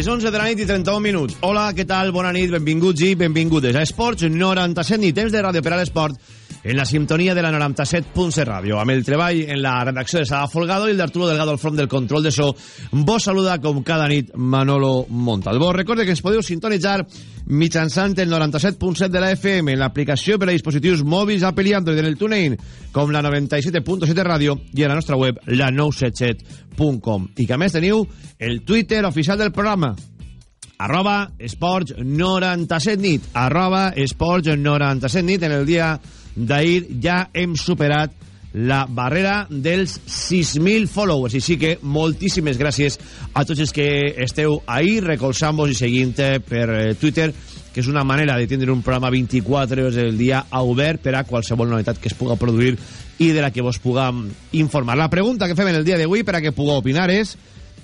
Les 11 de la nit i 31 minuts. Hola, què tal? Bona nit, benvinguts i benvingudes a Esports 97 nit, temps de ràdio per a l'esport en la sintonia de la 97.7 Ràdio. Amb el treball en la redacció de Sala Folgado i el d'Arturo Delgado al front del control de so. Vos saluda com cada nit Manolo Montalbó. Recorde que ens podeu sintonitzar mitjançant el 97.7 de la FM l'aplicació per a dispositius mòbils Apple i Android en el TuneIn com la 97.7 Ràdio i a la nostra web la 977.com i que més teniu el Twitter oficial del programa. Arroba esports 97 nit. Arroba esports 97 nit en el dia d'ahir. Ja hem superat la barrera dels 6.000 followers. I sí que moltíssimes gràcies a tots els que esteu ahir recolzant-vos i seguint per eh, Twitter, que és una manera de tindre un programa 24 hores del dia a obert per a qualsevol novetat que es puga produir i de la que vos puguem informar. La pregunta que fem en el dia d'avui per a que pugueu opinar és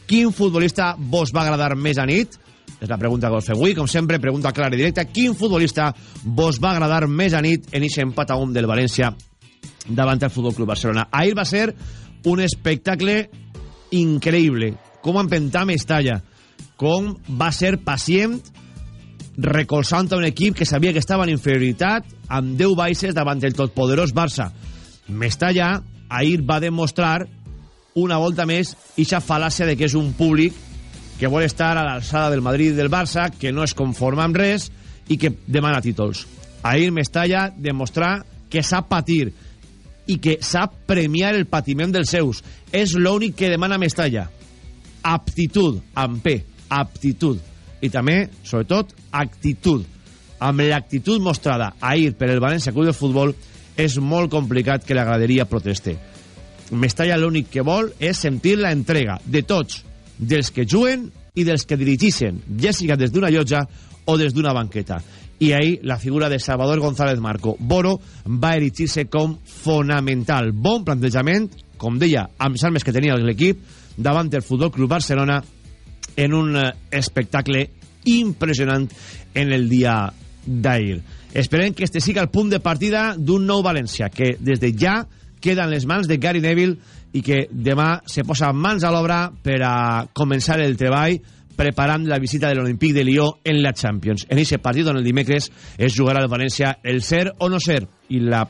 quin futbolista vos va agradar més a nit? És la pregunta que vos fem avui. Com sempre, pregunta clara i directa. Quin futbolista vos va agradar més a nit en aquest empat a un del València davant el Futbol Club Barcelona. Ahir va ser un espectacle increïble. Com empentar Mestalla. Com va ser pacient recolzant un equip que sabia que estava en inferioritat amb 10 baixes davant el totpoderós Barça. Mestalla ahir va demostrar una volta més ixa fal·làcia de que és un públic que vol estar a l'alçada del Madrid i del Barça, que no es conforma amb res i que demana títols. Ahir Mestalla demostrar que sap patir i que sap premiar el patiment dels seus. És l'únic que demana Mestalla. Aptitud, amb P, aptitud. I també, sobretot, actitud. Amb l'actitud mostrada ahir per el València Club de Futbol és molt complicat que la graderia proteste. Mestalla l'únic que vol és sentir la entrega de tots, dels que juguen i dels que dirigixen, ja siga des d'una llotja o des d'una banqueta. I ahir la figura de Salvador González Marco Boro va erigir-se com fonamental. Bon plantejament, com deia, amb les armes que tenia l'equip, davant del Futbol Club Barcelona en un eh, espectacle impressionant en el dia d'ahir. Esperem que este siga el punt de partida d'un nou València, que des de ja queda en les mans de Gary Neville i que demà se posa mans a l'obra per a començar el treball preparant la visita de l'Olímpic de Lió en la Champions. En aquest partit on el dimecres es jugarà al València el ser o no ser i la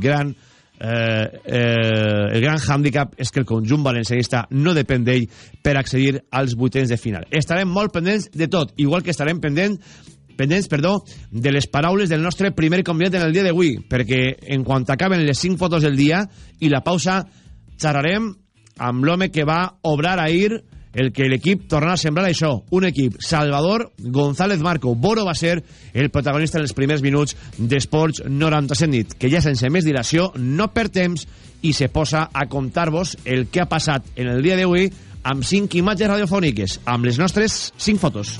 gran eh, eh, el gran hàndicap és que el conjunt valencianista no depèn d'ell per accedir als vuitens de final. Estarem molt pendents de tot, igual que estarem pendents pendents, perdó, de les paraules del nostre primer convidat en el dia d'avui, perquè en quant acaben les 5 fotos del dia i la pausa xerrarem amb l'home que va obrar ahir el que l'equip torna a sembrar això, un equip Salvador González Marco. Boro va ser el protagonista en els primers minuts d'Esports 97 nit, que ja sense més dilació no perd temps i se posa a contar-vos el que ha passat en el dia d'avui amb cinc imatges radiofòniques, amb les nostres cinc fotos.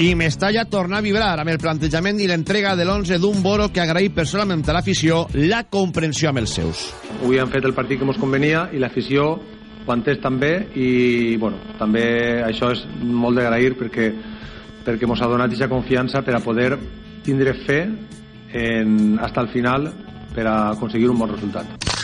I Mestalla torna a vibrar amb el plantejament i l'entrega de l'11 d'un Boro que agraï personalment a l'afició la comprensió amb els seus. Avui han fet el partit que ens convenia i l'afició ho ha entès també i bueno, també això és molt d'agrair perquè perquè ens ha donat aquesta confiança per a poder tindre fe en, hasta el final per a aconseguir un bon resultat.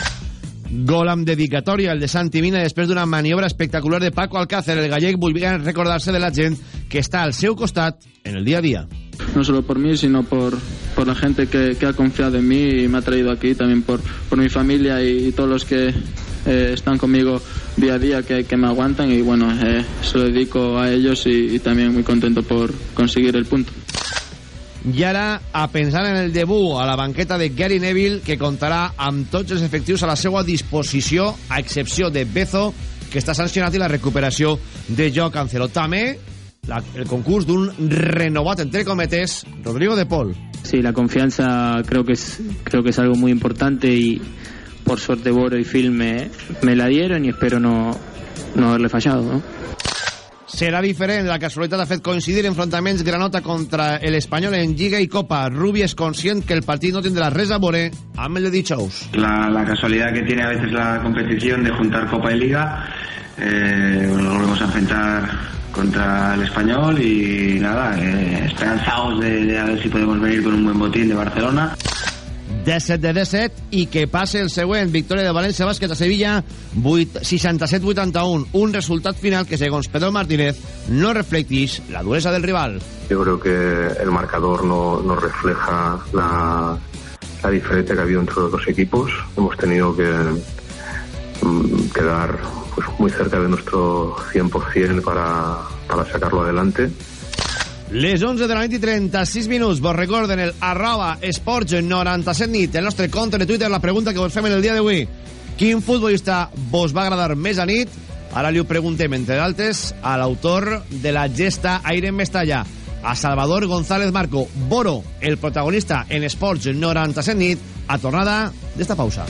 Gol amb dedicatòria, el de Santi Mina, després d'una maniobra espectacular de Paco Alcácer. El gallec volvia recordar-se de la gent que està al seu costat en el dia a dia. No solo por mí, sino por, por la gente que, que ha confiado en mí y me ha traído aquí, también por, por mi familia y, y todos los que eh, están conmigo día a día, que, que me aguantan y bueno, eh, se lo dedico a ellos y, y también muy contento por conseguir el punto. I ara a pensar en el debut a la banqueta de Gary Neville, que contarà amb tots els efectius a la seva disposició, a excepció de Bezo, que està sancionat i la recuperació de Joe Cancelo. També la, el concurs d'un renovat, entre cometes, Rodrigo de Paul. Sí, la confianza creo que es creo que es algo muy importante y por suerte Boro y Phil me, me la dieron y espero no, no haberle fallado, ¿no? Serà diferent. La casualitat ha fet coincidir enfrontaments Granota contra el Espanyol en Lliga i Copa. Rubi és conscient que el partit no tindrà res a veure amb el de dijous. La, la casualidad que tiene a veces la competición de juntar Copa y Liga. Eh, nos volvemos a enfrentar contra el Español y nada, eh, esperanzados de, de a ver si podemos venir con un buen botín de Barcelona. 17 de 17 i que passe el següent. Victòria de València Bàsquet a Sevilla 67-81 un resultat final que segons Pedro Martínez no reflectix la duresa del rival. Yo creo que el marcador no, no refleja la, la diferencia que ha habido entre los dos equipos. Hemos tenido que mm, quedar pues, muy cerca de nuestro 100% para, para sacarlo adelante Les 11 de la nit i 36 minuts. Vos recorden el arroba esports 97 nit, el nostre compte de Twitter, la pregunta que vos fem en el dia d'avui. Quin futbolista vos va agradar més a nit? Ara li ho preguntem, entre d'altres, a l'autor de la gesta Aire Mestalla, a Salvador González Marco. Boro, el protagonista en Esports 97 nit, a tornada d'esta pausa.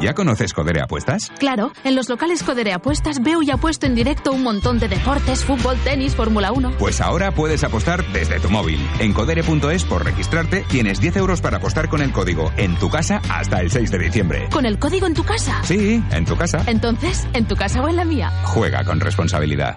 ¿Ya conoces Codere Apuestas? Claro, en los locales Codere Apuestas veo y apuesto en directo un montón de deportes, fútbol, tenis, Fórmula 1. Pues ahora puedes apostar desde tu móvil. En codere.es por registrarte tienes 10 euros para apostar con el código en tu casa hasta el 6 de diciembre. ¿Con el código en tu casa? Sí, en tu casa. Entonces, ¿en tu casa o en la mía? Juega con responsabilidad.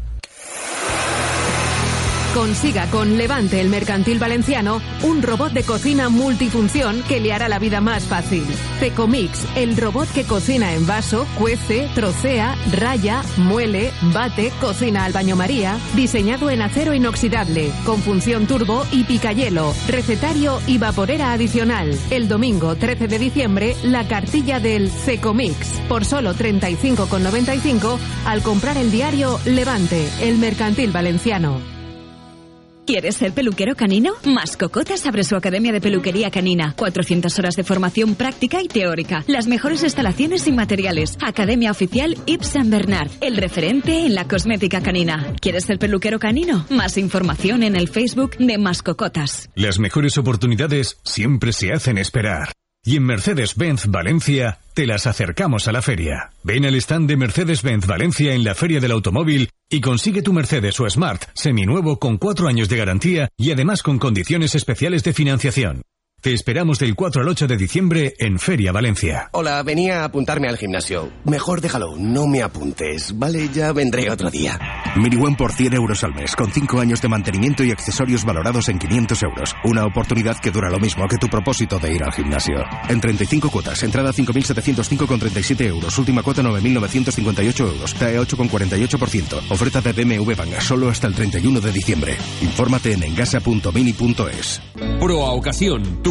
Consiga con Levante el Mercantil Valenciano un robot de cocina multifunción que le hará la vida más fácil. Tecomix, el robot que cocina en vaso, cuece, trocea, raya, muele, bate, cocina al baño María, diseñado en acero inoxidable, con función turbo y picayelo, recetario y vaporera adicional. El domingo 13 de diciembre, la cartilla del Tecomix, por solo 35,95 al comprar el diario Levante, el Mercantil Valenciano. ¿Quieres ser peluquero canino? Mascocotas abre su academia de peluquería canina. 400 horas de formación práctica y teórica. Las mejores instalaciones y materiales. Academia oficial Yves Saint Bernard. El referente en la cosmética canina. ¿Quieres ser peluquero canino? Más información en el Facebook de Mascocotas. Las mejores oportunidades siempre se hacen esperar. Y en Mercedes-Benz Valencia te las acercamos a la feria. Ven al stand de Mercedes-Benz Valencia en la Feria del Automóvil y consigue tu Mercedes o Smart seminuevo con cuatro años de garantía y además con condiciones especiales de financiación. Te esperamos del 4 al 8 de diciembre en Feria Valencia. Hola, venía a apuntarme al gimnasio. Mejor déjalo, no me apuntes. Vale, ya vendré otro día. Miniwan por 100 euros al mes, con 5 años de mantenimiento y accesorios valorados en 500 euros. Una oportunidad que dura lo mismo que tu propósito de ir al gimnasio. En 35 cuotas, entrada 5.705,37 euros, última cuota 9.958 euros, TAE 8,48%. Oferta de BMW Banga, solo hasta el 31 de diciembre. Infórmate en engasa.mini.es. Pro a ocasión, tu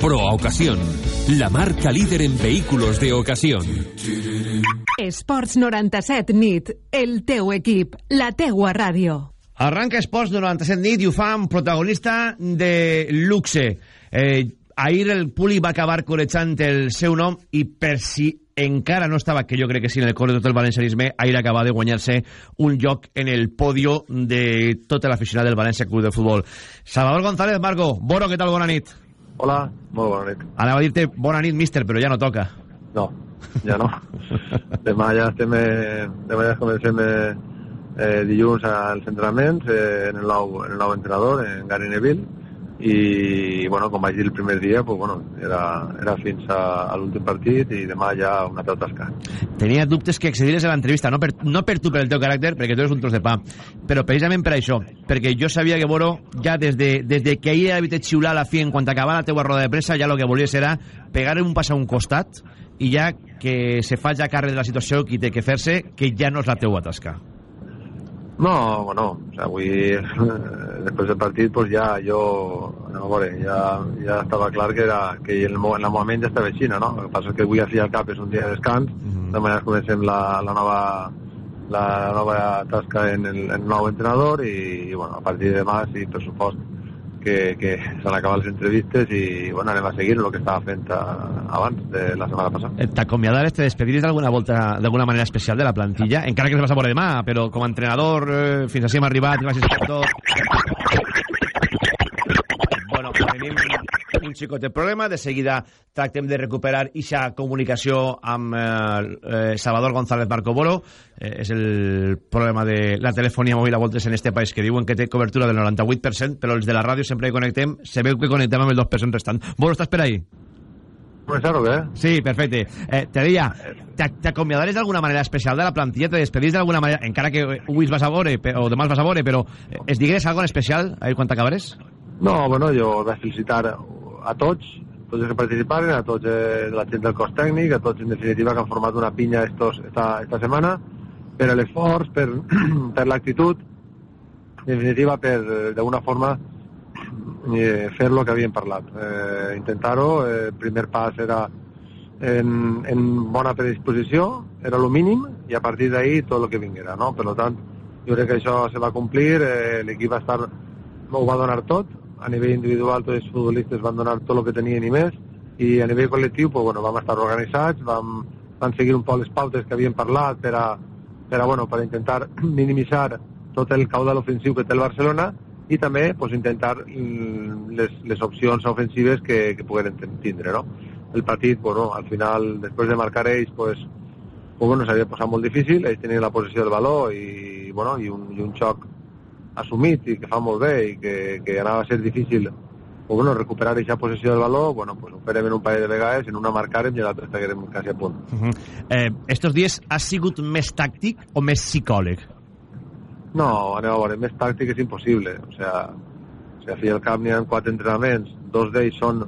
Pro Ocasión, la marca líder en vehículos de ocasión. Esports 97 nit, el teu equip, la teua ràdio. Arranca Esports 97 nit i ho fa amb protagonista de luxe. Eh, ahir el Puli va acabar corejant el seu nom i per si encara no estava, que jo crec que sí, en el cor de tot el valencianisme, ahir acaba de guanyar-se un lloc en el podio de tota l'aficionat del València Club de Futbol. Salvador González, Marco, Boro, què tal? Bona nit. Hola, molt bona nit. Anava a dir-te bona nit, míster, però ja no toca. No, ja no. demà ja estem... Eh, demà ja comencem eh, eh, dilluns als entrenaments eh, en, el nou, en el nou entrenador, en Gary Neville, i bueno, com vaig dir el primer dia pues, bueno, era, era fins a, a l'últim partit i demà ja una altra tasca. Tenia dubtes que accediries a l'entrevista no, per, no per tu, per el teu caràcter, perquè tu eres un tros de pa però precisament per això perquè jo sabia que Boro ja des de, des de que ahir havia xiular a la fi en quan acabava la teua roda de pressa ja el que volies era pegar un pas a un costat i ja que se fa ja càrrec de la situació qui té que fer-se que ja no és la teua tasca no, bueno, o sea, avui, després del partit, pues ja jo, no, veure, ja, ja estava clar que, era, que en, el, en el moment ja estava així, no? El que passa és que avui a fi al cap és un dia de descans, mm -hmm. de manera comencem la, la nova la nova tasca en el, en el nou entrenador i, i bueno, a partir de demà, sí, per supost, que, que s'han acabat les entrevistes i bueno, anem a seguir el que estava fent a, abans de la setmana passada. Eh, T'acomiadares, te despediris d'alguna volta d'alguna manera especial de la plantilla, encara que es vas a veure demà, però com a entrenador eh, fins així hem arribat, gràcies a tot. Bueno, tenim un xicot de problema, de seguida tractem de recuperar ixa comunicació amb eh, eh, Salvador González Marco Bolo, eh, és el problema de la telefonia mòbil a voltes en este país que diuen que té cobertura del 98%, però els de la ràdio sempre que connectem, se veu que connectem amb el 2% restant. Bolo, estàs per ahí? Començar o què? Sí, perfecte. Eh, te deia, t'acomiadares d'alguna manera especial de la plantilla, te despedís d'alguna manera, encara que avui vas a veure, o demà vas a veure, però eh, es digués alguna especial ahir quan t'acabares? No, bueno, jo vaig felicitar a tots, tots els que participaren, a tots eh, la gent del cos tècnic, a tots en definitiva que han format una pinya estos, esta, esta setmana, per l'esforç, per, per l'actitud, en definitiva per, d'alguna forma, eh, fer lo que havíem parlat. Eh, Intentar-ho, eh, el primer pas era en, en bona predisposició, era el mínim, i a partir d'ahir tot el que vinguera, no? Per tant, jo crec que això se va complir, eh, l'equip va estar, ho va donar tot, a nivell individual tots els futbolistes van donar tot el que tenien i més, i a nivell col·lectiu pues, bueno, vam estar organitzats, vam, vam seguir un poc les pautes que havíem parlat per a, per a, bueno, per intentar minimitzar tot el caudal ofensiu que té el Barcelona i també pues, intentar les, les opcions ofensives que, que pogueren tindre. No? El partit, bueno, al final, després de marcar ells, pues, pues, bueno, s'havia posat molt difícil, ells tenien la posició del valor i, bueno, i, un, i un xoc assumit i que fa molt bé i que, que anava a ser difícil pues, bueno, recuperar aquesta posició del valor, bueno, pues ho farem en un parell de vegades, en una marcarem i l'altra estaguerem quasi a punt. Uh -huh. eh, estos dies has sigut més tàctic o més psicòleg? No, anem a veure, més tàctic és impossible. O sea, o sea, fi al cap n'hi ha quatre entrenaments, dos d'ells són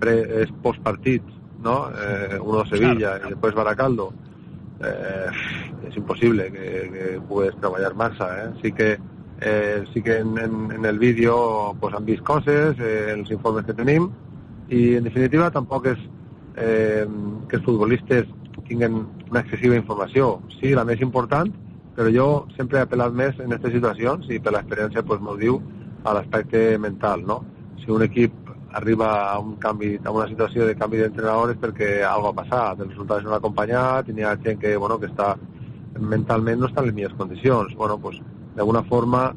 pre, postpartits, no? Eh, uno de Sevilla claro. i després Baracaldo. Eh, és impossible que, que pugues treballar massa, eh? Sí que eh, sí que en, en, en el vídeo pues, han vist coses, eh, els informes que tenim, i en definitiva tampoc és eh, que els futbolistes tinguin una excessiva informació. Sí, la més important, però jo sempre he apel·lat més en aquestes situacions i per l'experiència pues, m'ho diu a l'aspecte mental, no? Si un equip arriba a un canvi, a una situació de canvi d'entrenador és perquè alguna ha passat, els resultats no han acompanyat, i hi ha gent que, bueno, que està mentalment no està en les millors condicions. Bueno, pues, d'alguna forma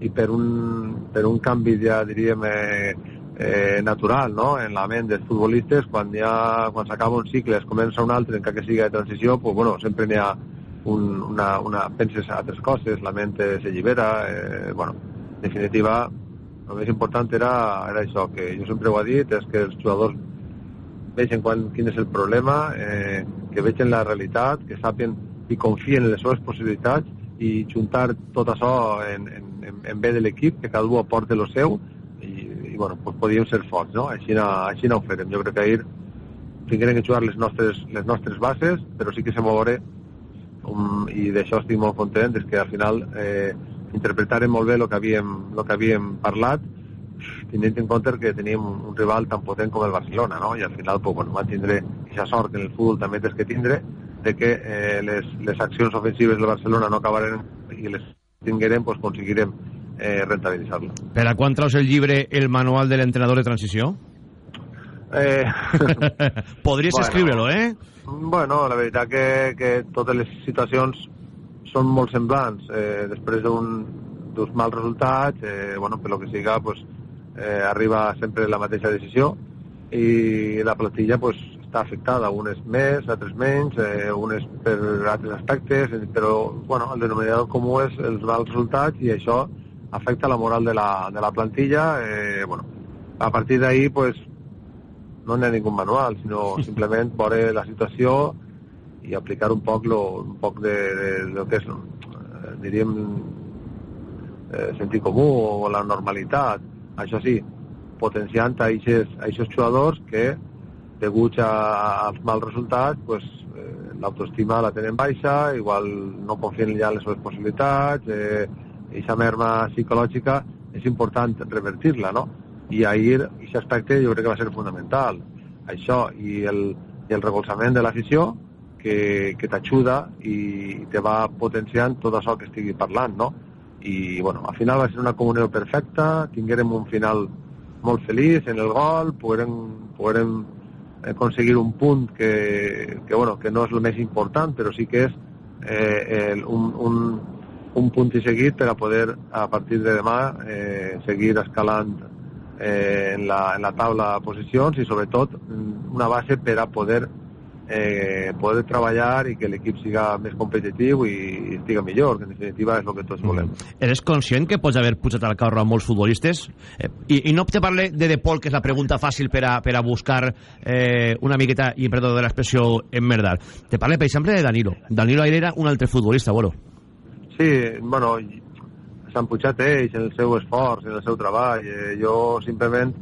i per un, per un canvi ja diríem eh, eh, natural no? en la ment dels futbolistes quan ja quan s'acaba un cicle es comença un altre encara que sigui de transició pues, bueno, sempre n'hi ha un, una, una, penses a altres coses la ment s'allibera eh, bueno, en definitiva el més important era, era això que jo sempre ho he dit és que els jugadors vegin quan, quin és el problema eh, que vegin la realitat que sàpien i confien en les seves possibilitats i juntar tot això en, en, en bé de l'equip, que cada un aporta el seu i, i bueno, pues podíem ser forts, no? Així, no, així no ho farem. Jo crec que ahir tingueren que jugar les nostres, les nostres bases, però sí que se veure um, i d'això estic molt content, és que al final eh, interpretarem molt bé el que havíem, el que havíem parlat, tenint en compte que teníem un, un rival tan potent com el Barcelona, no? I al final, pues, bueno, va tindre aquesta sort que en el futbol també tens que tindre de que eh, les, les accions ofensives del Barcelona no acabaren i les tinguérem, pues, aconseguirem eh, rentabilitzar-la. Per a quan traus el llibre El manual de l'entrenador de transició? Eh... Podries Bueno. escriure-lo, eh? Bueno, la veritat que, que totes les situacions són molt semblants. Eh, després d'un d'uns mals resultats, eh, bueno, per lo que siga, pues, eh, arriba sempre la mateixa decisió i la plantilla pues, està afectada, unes més, altres menys, eh, unes per altres aspectes, eh, però bueno, el denominador comú és els mals resultats i això afecta la moral de la, de la plantilla. Eh, bueno, a partir d'ahí pues, no n'hi ha ningú manual, sinó simplement veure la situació i aplicar un poc lo, un poc de, de, de lo que és, eh, diríem, eh, sentit comú o la normalitat. Això sí, potenciant a aquests jugadors que, deguts a, als mals resultats, pues, eh, l'autoestima la tenen baixa, igual no confien ja en les seves possibilitats, eh, aquesta merma psicològica és important revertir-la, no? I ahir, aquest aspecte jo crec que va ser fonamental. Això i el, i el recolzament de l'afició que, que t'ajuda i te va potenciant tot això que estigui parlant, no? I, bueno, al final va ser una comunió perfecta, tinguérem un final molt feliç en el gol, poguérem, poguérem aconseguir un punt que, que, bueno, que no és el més important, però sí que és eh, el, un, un, un punt i seguit per a poder, a partir de demà, eh, seguir escalant eh, en, la, en la taula de posicions i, sobretot, una base per a poder eh, poder treballar i que l'equip siga més competitiu i, estiga millor, que en definitiva és el que tots volem. Eres conscient que pots haver pujat al carro a molts futbolistes? Eh, i, I no te parle de De Paul, que és la pregunta fàcil per a, per a buscar eh, una miqueta, i perdó de l'expressió, emmerdar. Te parle, per exemple, de Danilo. Danilo ahir era un altre futbolista, bueno. Sí, bueno, s'han pujat ells en el seu esforç, en el seu treball. Eh, jo simplement,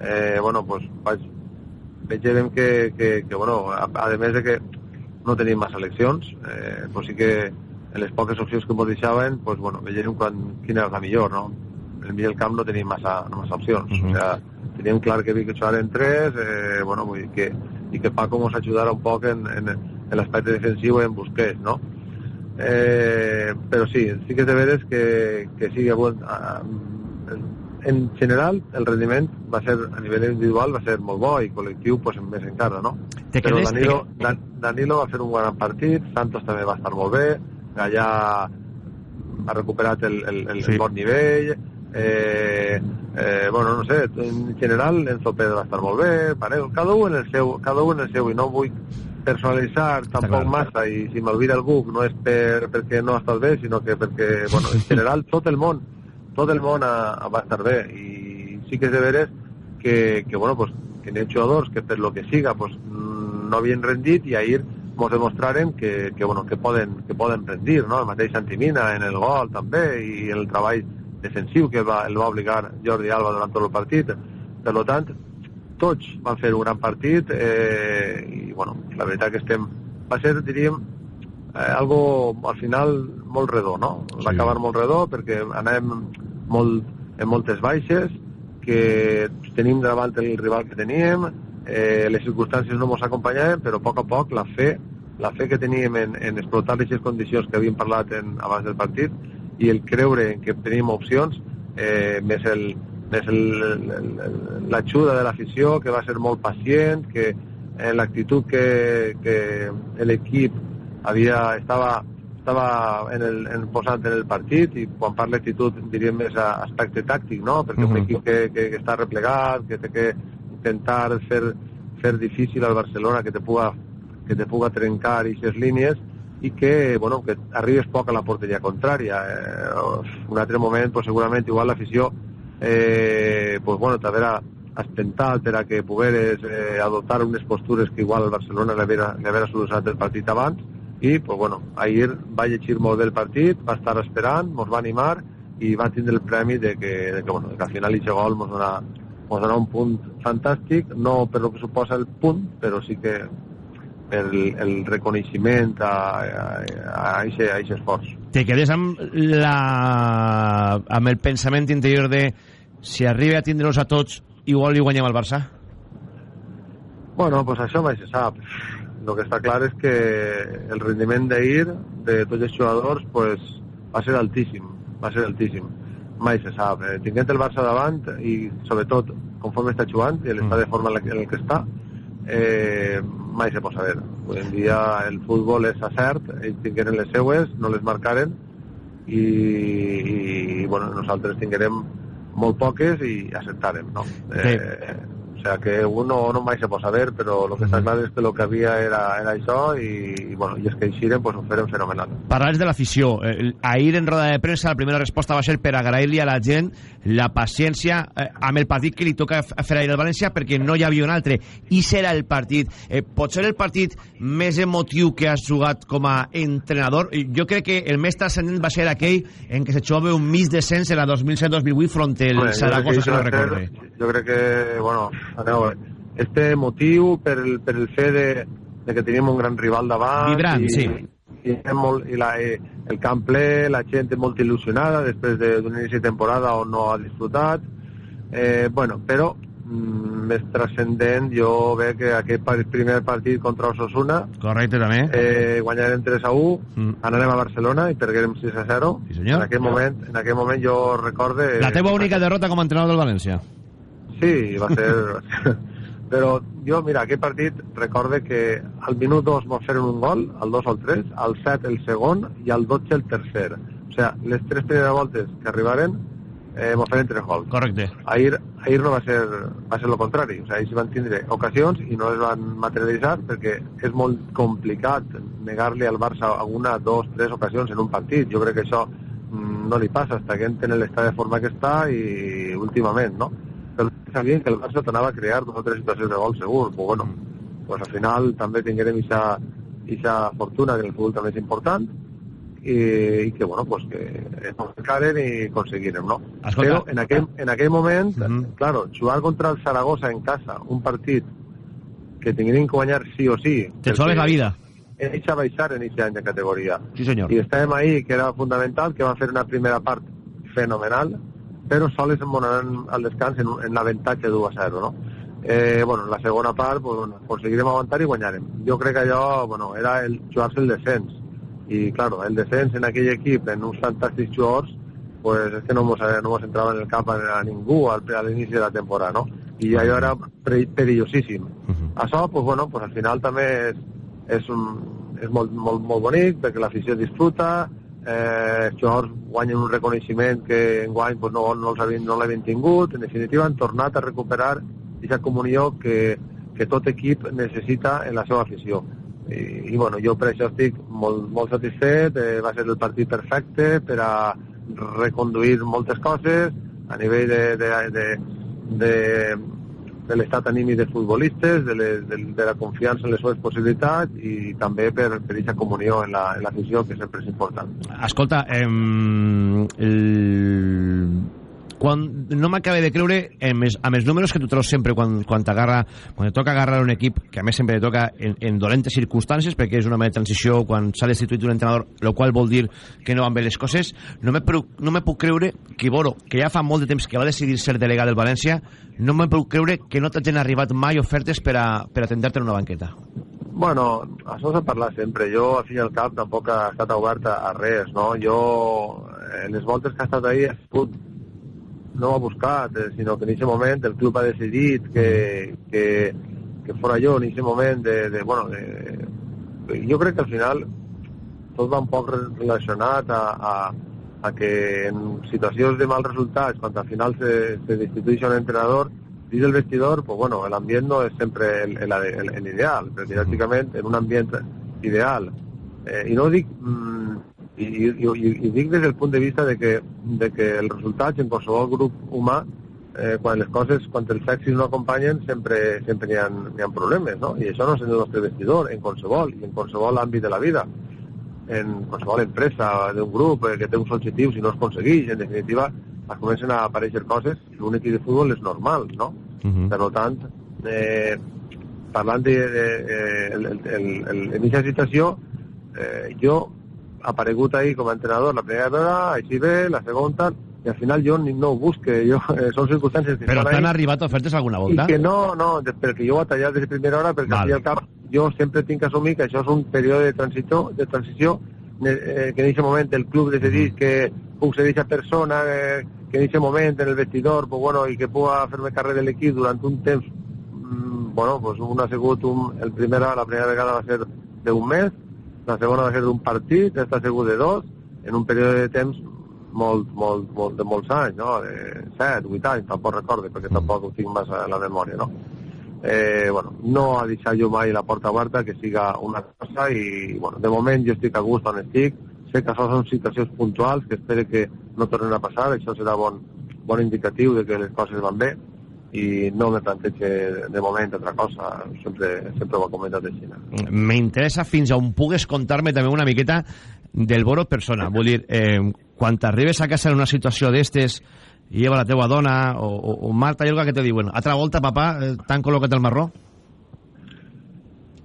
eh, bueno, pues, vaig, veiem que, que, que bueno, a, a més de que no tenim massa eleccions, eh, pues sí que en les poques opcions que ens deixaven, pues, bueno, veiem quan, quina era la millor, no? En el mig del camp no tenim massa, no massa opcions. Uh -huh. O sea, teníem clar que que jugar en tres, eh, bueno, vull dir que, i que Paco ens ajudara un poc en, en, en l'aspecte defensiu en Busquets, no? Eh, però sí, sí que és de veres que, que sí, bueno, en general el rendiment va ser a nivell individual va ser molt bo i col·lectiu pues, més encara, no? Te Però quedes- Danilo, Dan, Danilo va fer un gran partit, Santos també va estar molt bé, Gallà ha recuperat el, el, el, Sí. el bon nivell, eh, eh, bueno, no sé, en general Enzo Pedro va estar molt bé, Panel, cada un en el seu, cada un en el seu, i no vull personalitzar tampoc clar. massa, i si m'olvida algú no és per, perquè no ha estat bé, sinó que perquè, bueno, en general tot el món tot el món ha, ha- va estar bé i sí que és de veres que, que, bueno, pues, que n'hi ha jugadors que per lo que siga pues, mm, no havien rendit i ahir ens demostraren que, que, bueno, que, poden, que poden rendir, no? el mateix Santimina en el gol també i el treball defensiu que va, el va obligar Jordi Alba durant tot el partit. Per tant, tots van fer un gran partit eh, i bueno, la veritat que estem va ser, diríem, eh, algo al final molt redó, no? Va acabar molt redó perquè anàvem molt, en moltes baixes, que tenim davant el rival que teníem, eh, les circumstàncies no ens acompanyaven, però a poc a poc la fe, la fe que teníem en, en explotar aquestes condicions que havíem parlat en, abans del partit i el creure en que teníem opcions, eh, més el, més l'ajuda de l'afició, que va ser molt pacient, que en l'actitud que, que l'equip havia, estava, estava en el, en, posant en el partit i quan parla d'actitud diríem més a aspecte tàctic, no? perquè uh Mhm. un equip que, que, que està replegat, que té que intentar fer, fer difícil al Barcelona que te puga, que te puga trencar aquestes línies i que, bueno, que arribes poc a la porteria contrària. Eh, un altre moment, pues, segurament, igual l'afició eh, pues, bueno, t'haverà espentat per a que pogueres eh, adoptar unes postures que igual el Barcelona haguera solucionat el partit abans i, pues, bueno, ahir va llegir molt bé el partit, va estar esperant, ens va animar i va tindre el premi de que, de que, bueno, de que al final aquest gol ens donarà, ens donarà un punt fantàstic, no per lo que suposa el punt, però sí que per el, el reconeixement a, a, a, a eixe esforç. Te quedes amb, la, amb el pensament interior de si arriba a tindre-los a tots, igual li guanyem al Barça? Bueno, pues això mai se sap. El que està clar és que el rendiment d'ahir de tots els jugadors pues, va ser altíssim, va ser altíssim. Mai se sap. Eh, tinguent el Barça davant i sobretot conforme està jugant i l'està de forma en el que està, eh, mai se pot saber. Avui en dia el futbol és acert, ells tingueren les seues, no les marcaren i, i bueno, nosaltres tinguerem molt poques i acertarem, no? Eh, o sea que uno no mai se pot saber, però el que està clar és que el que havia era, era això i, bueno, i és que eixiren pues, ho feren fenomenal. Parlaves de l'afició. Eh, ahir en roda de premsa la primera resposta va ser per agrair-li a la gent la paciència eh, amb el partit que li toca fer ahir al València perquè no hi havia un altre. I serà el partit. Eh, pot ser el partit més emotiu que has jugat com a entrenador. Jo crec que el més transcendent va ser aquell en què se jugava un mig descens en la 2007-2008 front al bueno, Saragossa, si no recorde. Jo crec que, bueno, aneu, este motiu per el, per el fet de, de que teníem un gran rival davant Vibrant, i, sí. i, molt, i la, eh, el camp ple, la gent molt il·lusionada després d'un de, inici de temporada on no ha disfrutat eh, bueno, però mm, més transcendent jo veig que aquest primer partit contra Osasuna correcte també eh, guanyarem 3 a 1 mm. anarem a Barcelona i perdrem 6 a 0 sí, senyor. en aquest moment, en aquest moment jo recorde la teva única derrota com a entrenador del València Sí, va ser... Però jo, mira, aquest partit recorde que al minut 2 mos feren un gol, al 2 o al 3, al 7 el segon i al 12 el tercer. O sea, les tres primeres voltes que arribaren eh, mos feren tres gols. Correcte. Ahir, ahir no va ser, va ser lo contrari. O sea, ells van tindre ocasions i no les van materialitzar perquè és molt complicat negar-li al Barça alguna, dos, tres ocasions en un partit. Jo crec que això mm, no li passa, està que en l'estat de forma que està i últimament, no? Però sabien que el Barça t'anava a crear dos o tres situacions de gol segur, però bueno, pues al final també tinguérem aquesta fortuna que el futbol també és important i, i que, bueno, pues que ens encaren i aconseguirem, no? Escolta, Però en aquell, en aquell moment, Mhm. -huh. claro, jugar contra el Zaragoza en casa, un partit que tinguin que guanyar sí o sí... Te soles la vida. Ells a baixar en aquest any de categoria. Sí, senyor. I estàvem ahí, que era fundamental, que van fer una primera part fenomenal, però sols em donaran al descans en, en l'avantatge d'1 a 0, no? Eh, bueno, en la segona part pues, bueno, aconseguirem aguantar i guanyarem. Jo crec que allò bueno, era el jugar-se el descens. I, claro, el descens en aquell equip, en uns fantàstics jugadors, pues és que no mos, no mos entrava en el cap a, ningú al, a l'inici de la temporada, no? I allò era per- perillosíssim. Això, pues, bueno, pues, al final també és, és, un, és molt, molt, molt bonic perquè l'afició disfruta, eh, els jugadors guanyen un reconeixement que en guany pues, no, no, els no tingut, en definitiva han tornat a recuperar aquesta comunió que, que tot equip necessita en la seva afició. I, i bueno, jo per això estic molt, molt satisfet, eh, va ser el partit perfecte per a reconduir moltes coses a nivell de, de, de, de, de l'estat anímic dels futbolistes, de, les, de, de la confiança en les seves possibilitats i també per, aquesta comunió en la- en l'afició, que sempre és important. Escolta, eh, el... quan no m'acabe de creure amb els, amb els números que tu treus sempre quan, quan t'agarra quan et toca agarrar un equip que a més sempre et toca en, en dolentes circumstàncies perquè és una de transició quan s'ha destituït un entrenador el qual vol dir que no van bé les coses no me, no me puc creure que Boro, que ja fa molt de temps que va decidir ser delegat del València no me puc creure que no t'hagin arribat mai ofertes per a, per a atendar-te en una banqueta Bueno, això s'ha parlat sempre. Jo, al fin i al cap, tampoc ha estat oberta a res, no? Jo, en les voltes que ha estat ahí, ha sigut no ho ha buscat, eh, sinó que en aquest moment el club ha decidit que, que, que fora jo en aquest moment de, de, bueno, de, jo crec que al final tot va un poc re- relacionat a, a, a que en situacions de mals resultats, quan al final se, se destitueix un entrenador, dins del vestidor, pues bueno, el ambient no és sempre el, el, el, el ideal, però didàcticament en un ambient ideal. Eh, I no dic, mm, i, i, i, i dic des del punt de vista de que, de que els resultats en qualsevol grup humà, eh, quan les coses, quan els èxits no acompanyen, sempre, sempre n'hi ha, hi ha problemes, no? I això no és en el nostre vestidor, en qualsevol, i en qualsevol àmbit de la vida en qualsevol empresa d'un grup eh, que té uns objectius i no els aconsegueix, en definitiva, es comencen a aparèixer coses i un equip de futbol és normal, no? Mhm. Per tant, eh, parlant de, de, el, el, el, en aquesta situació, eh, jo aparegut ahir com a entrenador la primera vegada, així bé, la segona, i al final jo ni, no ho busque, jo, eh, són circumstàncies Però t'han arribat ofertes alguna i volta? que no, no, perquè jo ho he tallat des de primera hora, perquè al i cap jo sempre tinc que assumir que això és un període de transició, de transició eh, que en aquest moment el club decidís que puc ser aquesta persona, eh, que en aquest moment en el vestidor, pues, bueno, i que puga fer-me càrrec de l'equip durant un temps, mm, bueno, pues un ha sigut un, el primera, la primera vegada va ser d'un mes, la segona va ser d'un partit, esta ha sigut de dos, en un període de temps molt, molt, molt, de molts anys, no? de 7, 8 anys, tampoc recordo, perquè tampoc ho tinc massa a la memòria, no? Eh, bueno, no ha deixat jo mai la porta oberta que siga una cosa i, bueno, de moment jo estic a gust on estic, sé que això són situacions puntuals que espero que no tornen a passar, això serà bon, bon indicatiu de que les coses van bé i no me plantege de moment altra cosa, sempre, sempre ho he comentat així. M'interessa fins a on pugues contar-me també una miqueta del Boro persona. Vull dir, eh, quan t'arribes a casa en una situació d'estes i lleva la teua dona o, o, o Marta i Olga que te diuen altra volta, papà, eh, t'han col·locat el marró?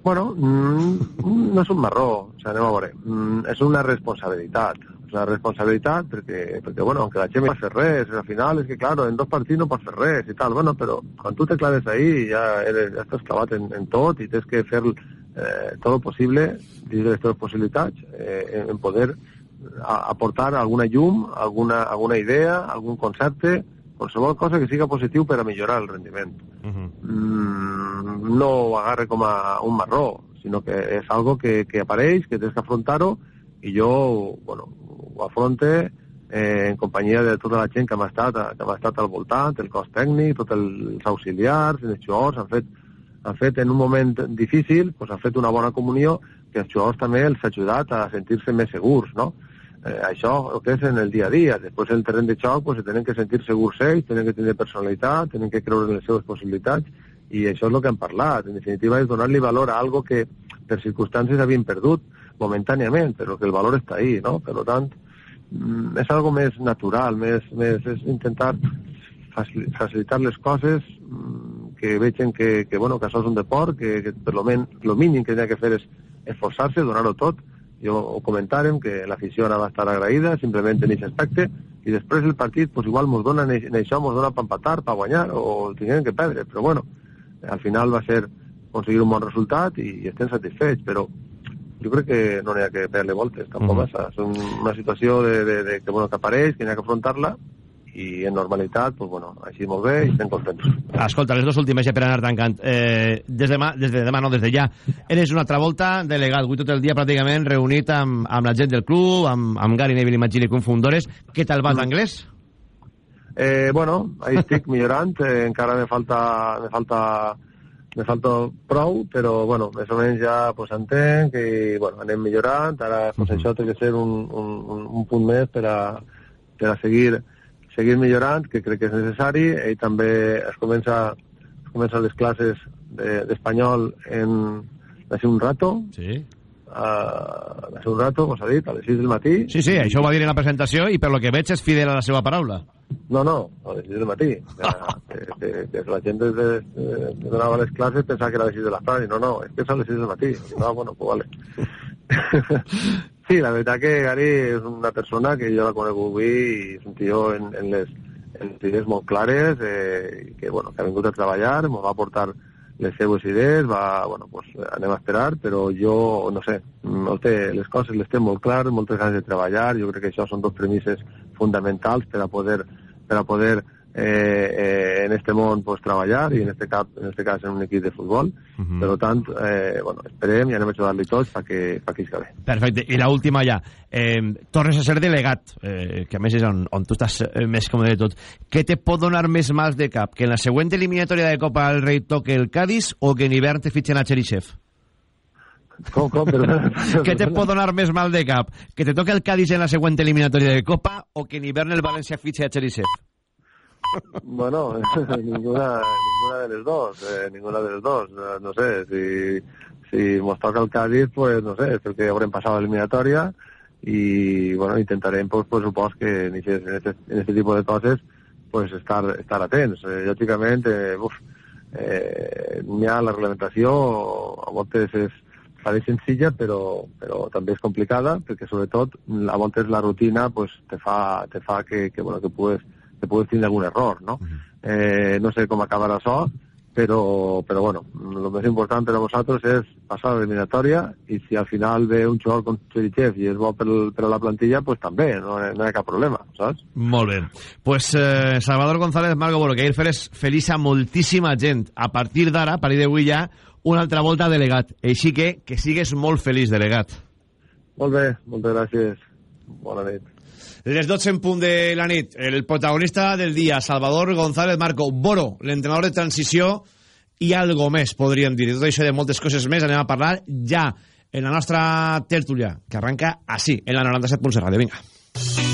Bueno, mm, no és un marró, o sigui, anem a veure, mm, és una responsabilitat, una responsabilitat perquè, perquè bueno, aunque la no pot fer res, al final és que, claro, en dos partits no pots fer res i tal, bueno, però quan tu te claves ahí ja, eres, ja estàs clavat en, en tot i tens que fer eh, tot el possible, dins de les teves possibilitats, eh, en, en poder a, aportar alguna llum, alguna, alguna idea, algun concepte, qualsevol cosa que siga positiu per a millorar el rendiment. Mm, no ho agarre com a un marró, sinó que és algo que, que apareix, que tens que afrontar-ho, i jo, bueno, ho afronte eh, en companyia de tota la gent que m'ha estat, que m'ha estat al voltant, el cos tècnic, tots els auxiliars, els jugadors, han fet, han fet en un moment difícil, pues, han fet una bona comunió que els jugadors també els ha ajudat a sentir-se més segurs, no? Eh, això el que és en el dia a dia. Després en el terreny de xoc pues, tenen que sentir segurs ells, tenen que tenir personalitat, tenen que creure en les seves possibilitats i això és el que hem parlat. En definitiva és donar-li valor a algo que per circumstàncies havien perdut momentàniament, però que el valor està ahí, no? Per tant, mm, és algo més natural, més, més és intentar facil- facilitar les coses mm, que vegin que, que, bueno, que això és un deport, que, que per lo, men, lo mínim que tenia que fer és esforçar-se, donar-ho tot. Jo ho comentàrem que l'afició ara va estar agraïda simplement en aquest aspecte i després el partit pues, igual ens dona en això, ens dona per empatar, per guanyar o tinguem que perdre, però bueno, al final va ser aconseguir un bon resultat i, i estem satisfets, però jo crec que no n'hi ha que perdre voltes, tampoc Mhm. massa. És un, una situació de, de, de, que, bueno, que apareix, que n'hi ha que afrontar-la i en normalitat, pues, bueno, així molt bé i estem contents. Escolta, les dues últimes ja per anar tancant. Eh, des, de demà, des de demà, no, des de ja. Eres una altra volta delegat, avui tot el dia pràcticament reunit amb, amb la gent del club, amb, amb Gary Neville i Magili Confundores. Què tal vas d'anglès? Eh, bueno, ahí estic millorant, eh, encara me falta, me falta, me falta prou, però bueno, més o menys ja pues, entenc i bueno, anem millorant, ara pues, això té que ser un, un, un- un punt més per a, per a seguir, seguir millorant, que crec que és necessari, ell també es comença, es comença les classes de- d'espanyol de, en d'ací un rato, sí. D'ací un rato, us ha dit, a les 6 del matí, Sí, sí, això ho va dir en la presentació i per lo que veig és fidel a la seva paraula. No, no, a les 6 del matí. Ja, que, que, que la gent des de, de donava les classes pensava que era a les 6 de la tarda, i no, no, és que és a les 6 del matí. No, bueno, pues vale. sí, la veritat que Gary és una persona que jo la conec avui i és un tio en, en, les, en les idees molt clares, eh, que, bueno, que ha vingut a treballar, ens va aportar les seues idees, va, bueno, pues anem a esperar, però jo, no sé, no té, les coses les té molt clares, moltes ganes de treballar, jo crec que això són dos premisses fonamentals per a poder, per a poder eh, eh, en este món pues, treballar i en este, cap, en este cas en un equip de futbol. Mhm. Per tant, eh, bueno, esperem i anem a ajudar-li tots perquè, perquè isca bé. Perfecte. I la última ja. Eh, tornes a ser delegat, eh, que a més és on, on tu estàs eh, més còmode de tot. Què te pot donar més mals de cap? Que en la següent eliminatòria de Copa del Rei toque el Cádiz o que en hivern te fitxen a Cherisev? Com, com, perdona. Què te pot donar més mal de cap? Que te toque el Cádiz en la següent eliminatòria de Copa o que en hivern el València fitxe a Cherisev? Bueno, ninguna, ninguna de les dos, eh, ninguna de les dos. No, no sé, si, si nos toca el Cádiz, pues no sé, és perquè haurem passat l'eliminatòria i, bueno, intentarem, pues, por supost, que en este, en este, tipo de coses, pues estar, estar atents. Eh, lògicament, eh, uf, eh, ha la reglamentació, a voltes és, pareix senzilla però, però també és complicada perquè sobretot a voltes la rutina pues, te fa, te fa que, que, bueno, que puedes, que puedes tenir algun error no? Eh, no sé com acabarà això però, però bueno, el més important per a vosaltres és passar l'eliminatòria i si al final ve un jugador com Cherichev i és bo per, per a la plantilla, pues també, no, no hi ha cap problema, saps? Molt bé. Pues eh, Salvador González, Marco Boro, que ahir feres feliç a moltíssima gent. A partir d'ara, a partir d'avui ja, una altra volta delegat. Així que que sigues molt feliç, delegat. Molt bé, moltes gràcies. Bona nit. Les 12 en punt de la nit. El protagonista del dia, Salvador González Marco Boro, l'entrenador de transició i algo més, podríem dir. Tot això de moltes coses més anem a parlar ja en la nostra tertúlia, que arranca així, en la 97.7 Ràdio. Vinga.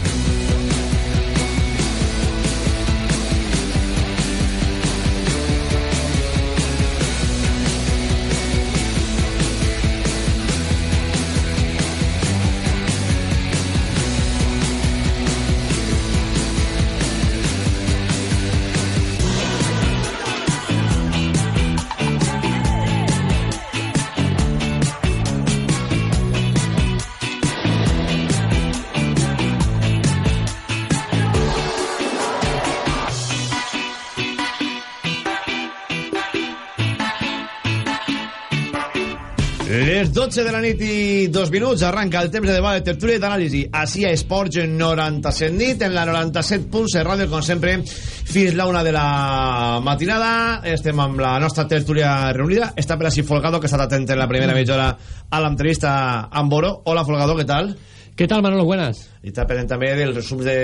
12 de la nit i dos minuts. Arranca el temps de debat de tertúlia i d'anàlisi. Així a Esports 97 nit en la 97 punts de ràdio com sempre fins la una de la matinada. Estem amb la nostra tertúlia reunida. Està per així Folgado que ha estat atent en la primera mitja hora a l'entrevista amb Boro. Hola Folgado, què tal? ¿Qué tal Manolo? Buenas. I està pendent també dels resums de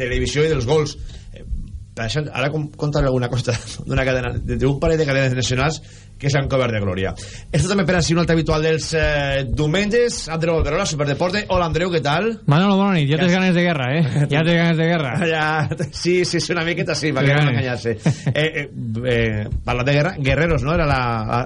televisió i dels gols això, ara contaré alguna cosa d'una cadena d'un parell de cadenes nacionals que s'han cobert de glòria. Esto també per així un altre habitual dels eh, diumenges. Andreu Alberola, Superdeporte. Hola, Andreu, què tal? Manolo, bona nit, ja tens ganes de guerra, eh? Ja tens ganes de guerra. Ja, sí, sí, sí, una miqueta sí, perquè no enganyar-se. Eh, eh, eh, parlant de guerra, Guerreros, no? Era la,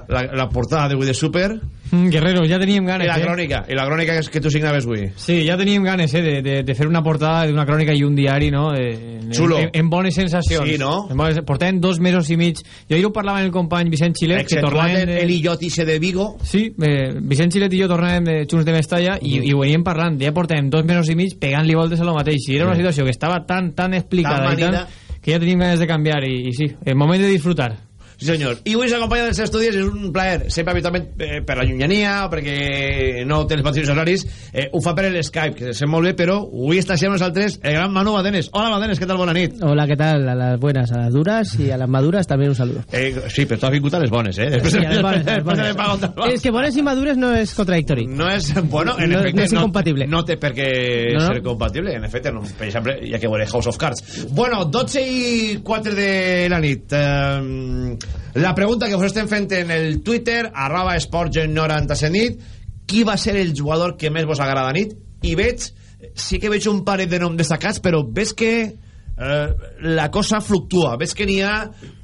la, la portada d'avui de Super. Mm, Guerreros, ja teníem ganes, I la eh? crònica, i la crònica que, que tu signaves avui. Sí, ja teníem ganes, eh, de, de, de fer una portada d'una crònica i un diari, no? Eh, en, Xulo. En, en bones sensacions. Sí, no? Portem dos mesos i mig. Jo ahir ho parlava amb el company Vicent Xilet, que Exceptuant tornàvem... el, el illot ixe de Vigo. Sí, eh, Vicent Xilet i jo tornàvem de Junts de Mestalla i, Mm. i ho veníem parlant. Ja portem dos mesos i mig pegant-li voltes a lo mateix. I era una situació que estava tan, tan explicada Tan i tan, que ja teníem ganes de canviar. I, i sí, el moment de disfrutar. Sí, senyor. I avui s'acompanya dels estudis, és un plaer, sempre habitualment eh, per la llunyania o perquè no té els mateixos horaris, eh, ho fa per l'Skype, que se sent molt bé, però avui està amb nosaltres el gran Manu Badenes. Hola, Badenes, què tal? Bona nit. Hola, ¿qué tal? A las buenas, a las duras y a las maduras también un saludo. Eh, sí, però tu has vingut a les bones, eh? Sí, a les bones, a les després bones. anem pagant el Es que buenas y madures no es contradictorio. No és, bueno, en No- efecte... no és incompatible. No té per què No, no. ser compatible, en efecte, no, per exemple, ha que veure House of Cards. Bueno, 12 i 4 de la nit. Eh, la pregunta que us estem fent en el Twitter, arroba esports97 nit, qui va ser el jugador que més vos agrada nit? I veig, sí que veig un parell de noms destacats, però veig que eh, la cosa fluctua, veig que n'hi ha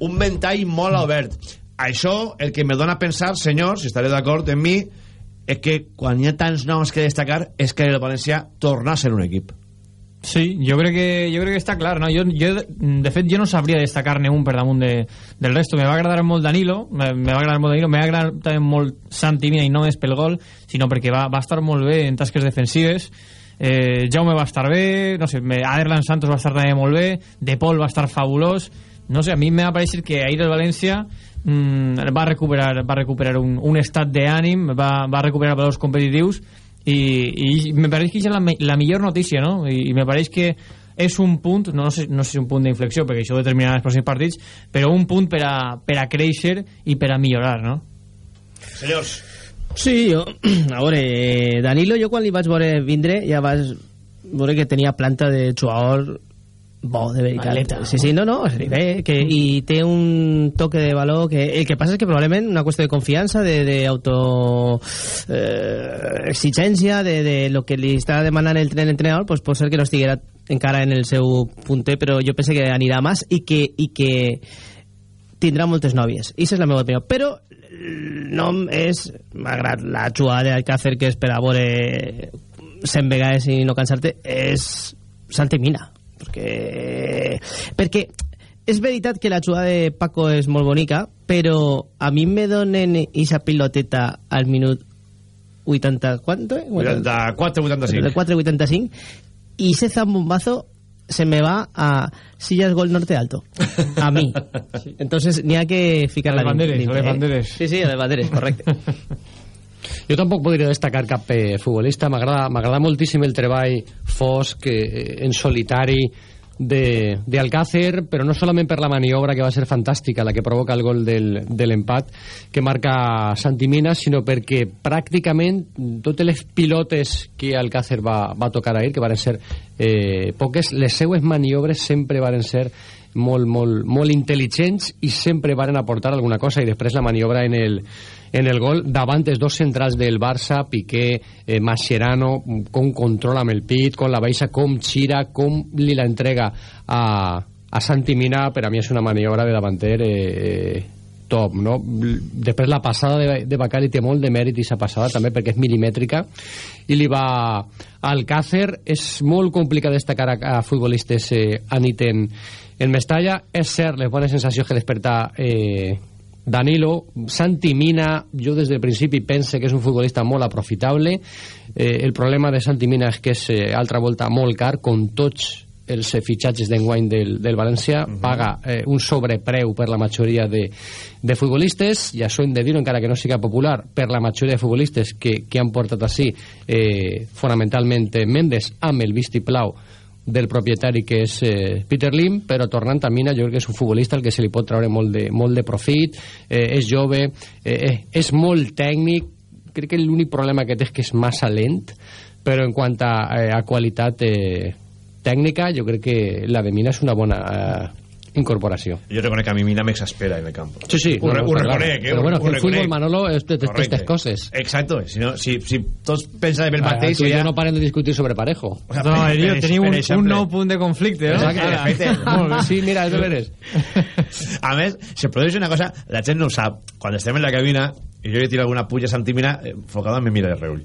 un ventall molt obert. Això, el que me dona a pensar, senyors, si estaré d'acord amb mi, és que quan hi ha tants noms que destacar és que el València torna a ser un equip. Sí, jo crec que, jo crec que està clar, no? Jo, jo, de fet, jo no sabria destacar-ne un per de, del resto. Me va agradar molt Danilo, me, me va agradar molt Danilo, me va agradar també molt Santi Mina, i no és pel gol, sinó perquè va, va estar molt bé en tasques defensives. Eh, Jaume va estar bé, no sé, me- Aderlan Santos va estar també molt bé, De Paul va estar fabulós. No sé, a mi me va parecer que ahir el València mm, va recuperar, va recuperar un, un estat d'ànim, va, va recuperar valors competitius i, i me pareix que és la, la millor notícia, no? I, i me pareix que és un punt, no, no, sé, no sé si un punt d'inflexió, perquè això determinarà els pròxims partits, però un punt per a, per a créixer i per a millorar, no? Senyors. Sí, jo, a veure, eh, Danilo, jo quan li vaig veure vindre ja vas veure que tenia planta de jugador bo, de veritat. Maleta. Sí, sí, no, no, és dir, bé, que, i té un toque de valor que el que passa és que probablement una qüestió de confiança, de, de auto eh, exigència, de, de lo que li està demanant el tren entrenador, pues pot ser que no estiguera encara en el seu punter, però jo penso que anirà més i que, i que tindrà moltes nòvies. I és la meva opinió. Però el nom és, malgrat la jugada d'Alcácer que és per a veure 100 vegades i no cansar-te, és Santa Mina. Perquè, perquè és veritat que la jugada de Paco és molt bonica, però a mi me donen esa piloteta al minut 80... ¿Cuánto? eh? 84-85. 4-85 y ese zambombazo se me va a sillas gol norte alto a mí entonces ni hay que ficar A la les banderes, lin- a eh? banderes. sí, sí, a les banderes, correcte Jo tampoc podria destacar cap eh, futbolista. M'agrada moltíssim el treball fosc, eh, en solitari, de, de Alcácer, però no solament per la maniobra que va ser fantàstica, la que provoca el gol del, de l'empat que marca Santi Mina, sinó perquè pràcticament totes les pilotes que Alcácer va, va tocar ahir, que van ser eh, poques, les seues maniobres sempre van ser molt, molt, molt intel·ligents i sempre varen aportar alguna cosa i després la maniobra en el, en el gol davant els dos centrals del Barça, Piqué, eh, Mascherano, com controla amb el pit, com la baixa, com gira, com li la entrega a, a Santi Mina, per a mi és una maniobra de davanter eh, top, no? Després la passada de, de Bacali té molt de mèrit i sa passada també perquè és milimètrica i li va al Càcer és molt complicat destacar a, a futbolistes eh, anit en, en Mestalla és cert les bones sensacions que desperta eh, Danilo, Santi Mina jo des del principi pense que és un futbolista molt aprofitable. Eh, el problema de Santi Mina és que és eh, altra volta molt car com tots els eh, fitxatges d'enguany del, del València. Paga eh, un sobrepreu per la majoria de, de futbolistes i això hem de dir encara que no siga popular per la majoria de futbolistes que, que han portat així eh, fonamentalment Mendes amb el vistiplau del propietari que és eh, Peter Lim, però tornant a Mina jo crec que és un futbolista al que se li pot treure molt de, molt de profit, eh, és jove eh, eh, és molt tècnic. Crec que l'únic problema que té és que és massa lent però en quant a, eh, a qualitat eh, tècnica jo crec que la de Mina és una bona eh, incorporació Jo reconec que a mi Mina m'exaspera en el camp. Sí, sí, Ho, no, no, ho clar. reconec, eh? Però ho- bueno, ho que el reconec. fútbol, Manolo, és de- coses. Exacto. Si, no, si, si tots pensem el mateix... tu i jo no parem de discutir sobre Parejo No, Elio, tenia un, un nou punt de conflicte, no? Exacte. Molt bé. Sí, mira, és veres. A més, se produeix una cosa, la gent no ho sap. Quan estem en la cabina i jo li tiro alguna puja a Santimina, eh, Folgado me mira de reull.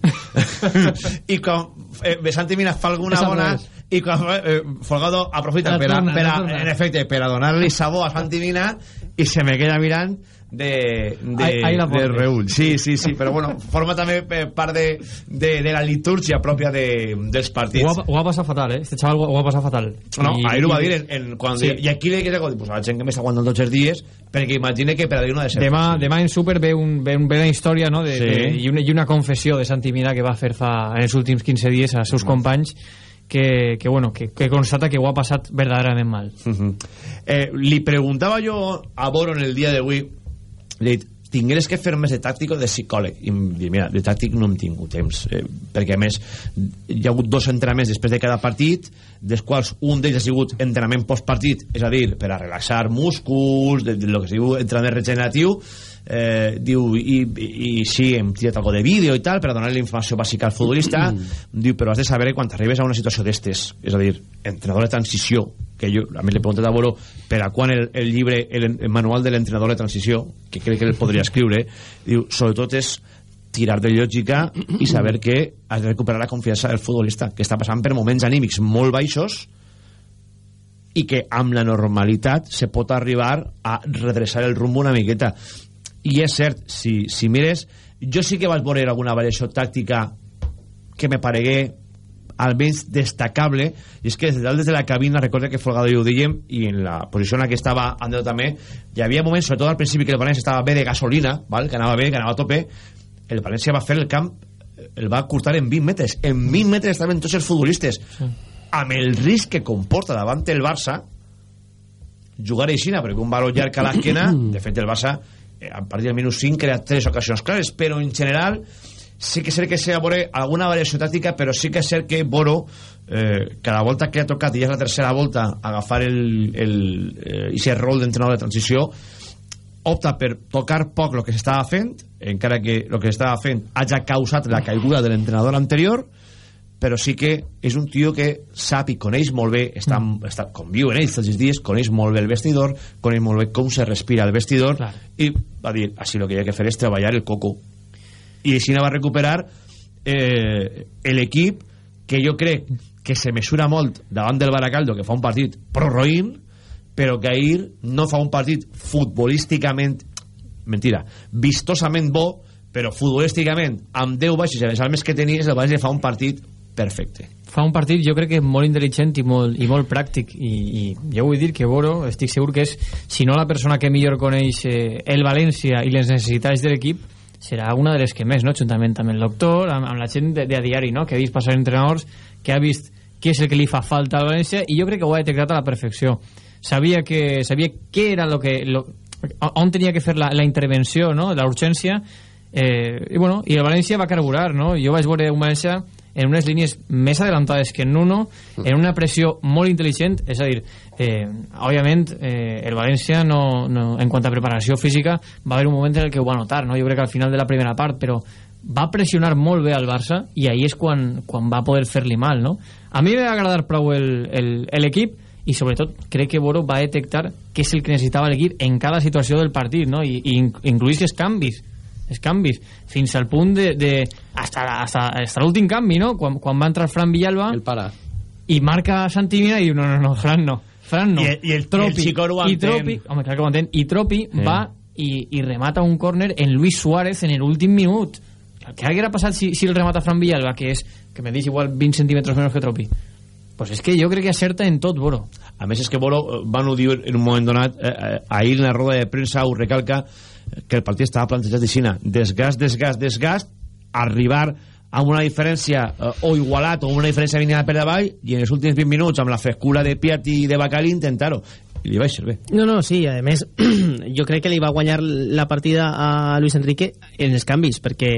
I quan eh, Santimina fa alguna bona revés. I quan eh, Folgado aprofita per, a, per a, en efecte, per a donar-li sabor a Santimina i se me queda mirant de, de, Ahí- ahí la de reull. Sí, sí, sí, però bueno, forma també eh, part de, de, de la litúrgia pròpia de, dels partits. Ho ha, ho ha passat fatal, eh? Este xaval ho, ho ha passat fatal. No, I- ahir ho va dir en, en, quan Sí. sí. i aquí li que pues, a la gent que m'està aguantant tots els dies perquè imagine que per a dir una de ser Demà, demà en Super ve, un, ve, un, ve una història no? de, Sí. de, i, una, i una confessió de Santi Mina que va fer fa, en els últims 15 dies als seus companys que, que, bueno, que, que constata que ho ha passat verdaderament mal. Uh -huh. eh, li preguntava jo a Boro en el dia d'avui li he dit, que fer més de tàctic o de psicòleg i em mira, de tàctic no hem tingut temps eh, perquè a més hi ha hagut dos entrenaments després de cada partit dels quals un d'ells ha sigut entrenament postpartit és a dir, per a relaxar músculs de, de lo que es diu entrenament regeneratiu eh, diu i, i, sí, hem tirat algo de vídeo i tal per a donar la informació bàsica al futbolista. Diu, però has de saber quan arribes a una situació d'estes és a dir, entrenador de transició que jo a mi li he preguntat a Boro per a quan el, el llibre, el, el manual de l'entrenador de transició que crec que el podria escriure diu, sobretot és tirar de lògica i saber que has de recuperar la confiança del futbolista que està passant per moments anímics molt baixos i que amb la normalitat se pot arribar a redreçar el rumbo una miqueta i és cert, si, si mires jo sí que vaig veure alguna variació tàctica que me paregué almenys destacable i és que des de dalt des de la cabina recorda que Folgado i ho dèiem i en la posició en la que estava Andreu també hi havia moments, sobretot al principi que el València estava bé de gasolina val? que anava bé, que anava a tope el València va fer el camp el va curtar en 20 metres en 20 metres estaven tots els futbolistes sí. amb el risc que comporta davant el Barça jugar aixina perquè un valor llarg a l'esquena de fet el Barça a partir del minut 5 crea tres ocasions clares però en general sí que és cert que s'ha veure alguna variació tàctica però sí que és cert que Boro eh, cada volta que ha tocat i ja és la tercera volta agafar el, el, eh, i ser rol d'entrenador de transició opta per tocar poc el que s'estava fent encara que el que s'estava fent hagi causat la caiguda de l'entrenador anterior però sí que és un tio que sap i coneix molt bé, està, mm. està, conviu en ells tots els dies, coneix molt bé el vestidor, coneix molt bé com se respira el vestidor, Clar. i va dir, així el que hi ha que fer és treballar el coco. I així va recuperar eh, l'equip que jo crec que se mesura molt davant del Baracaldo, que fa un partit pro-roïn, però que ahir no fa un partit futbolísticament, mentira, vistosament bo, però futbolísticament, amb 10 baixes i les armes que tenies, el València fa un partit perfecte. Fa un partit, jo crec que molt intel·ligent i molt, i molt pràctic, i, i jo vull dir que Boro, estic segur que és, si no la persona que millor coneix eh, el València i les necessitats de l'equip, serà una de les que més, no? juntament amb el doctor, amb, amb la gent de, de a diari, no? que ha vist passar entrenadors, que ha vist què és el que li fa falta al València, i jo crec que ho ha detectat a la perfecció. Sabia que sabia què era lo que... Lo, on tenia que fer la, la intervenció, no?, la urgència, eh, i bueno, i el València va carburar, no? Jo vaig veure un València en unes línies més adelantades que en Nuno, en una pressió molt intel·ligent, és a dir, eh, òbviament eh, el València no, no, en quant a preparació física va haver un moment en el que ho va notar, no? jo crec que al final de la primera part, però va pressionar molt bé al Barça i ahir és quan, quan va poder fer-li mal, no? A mi m'ha agradar prou l'equip i sobretot crec que Boro va detectar què és el que necessitava l'equip en cada situació del partit, no? I, i incluís els canvis els canvis, fins al punt de... de hasta, hasta, hasta l'últim canvi, no? Quan, quan va entrar Fran Villalba... El para. I marca Santimina i diu, no, no, no, Fran no. Fran no. I, el, i el Tropi. I, el i Tropi, home, clar que ho entén. I Tropi sí. va i, i remata un córner en Luis Suárez en l'últim minut. Què haguera passat si, si el remata Fran Villalba, que és, que me dius igual 20 centímetres menys que Tropi? Pues és que jo crec que acerta en tot Boro. A més és que Boro eh, van ho dir en un moment donat, eh, eh, ahir en la roda de premsa ho recalca, que el partit estava plantejat així, desgast, desgast, desgast, arribar amb una diferència eh, o igualat o una diferència mínima per davall i en els últims 20 minuts amb la frescura de Piatti i de Bacali intentar-ho. I li va ser bé. No, no, sí, a més jo crec que li va guanyar la partida a Luis Enrique en els canvis perquè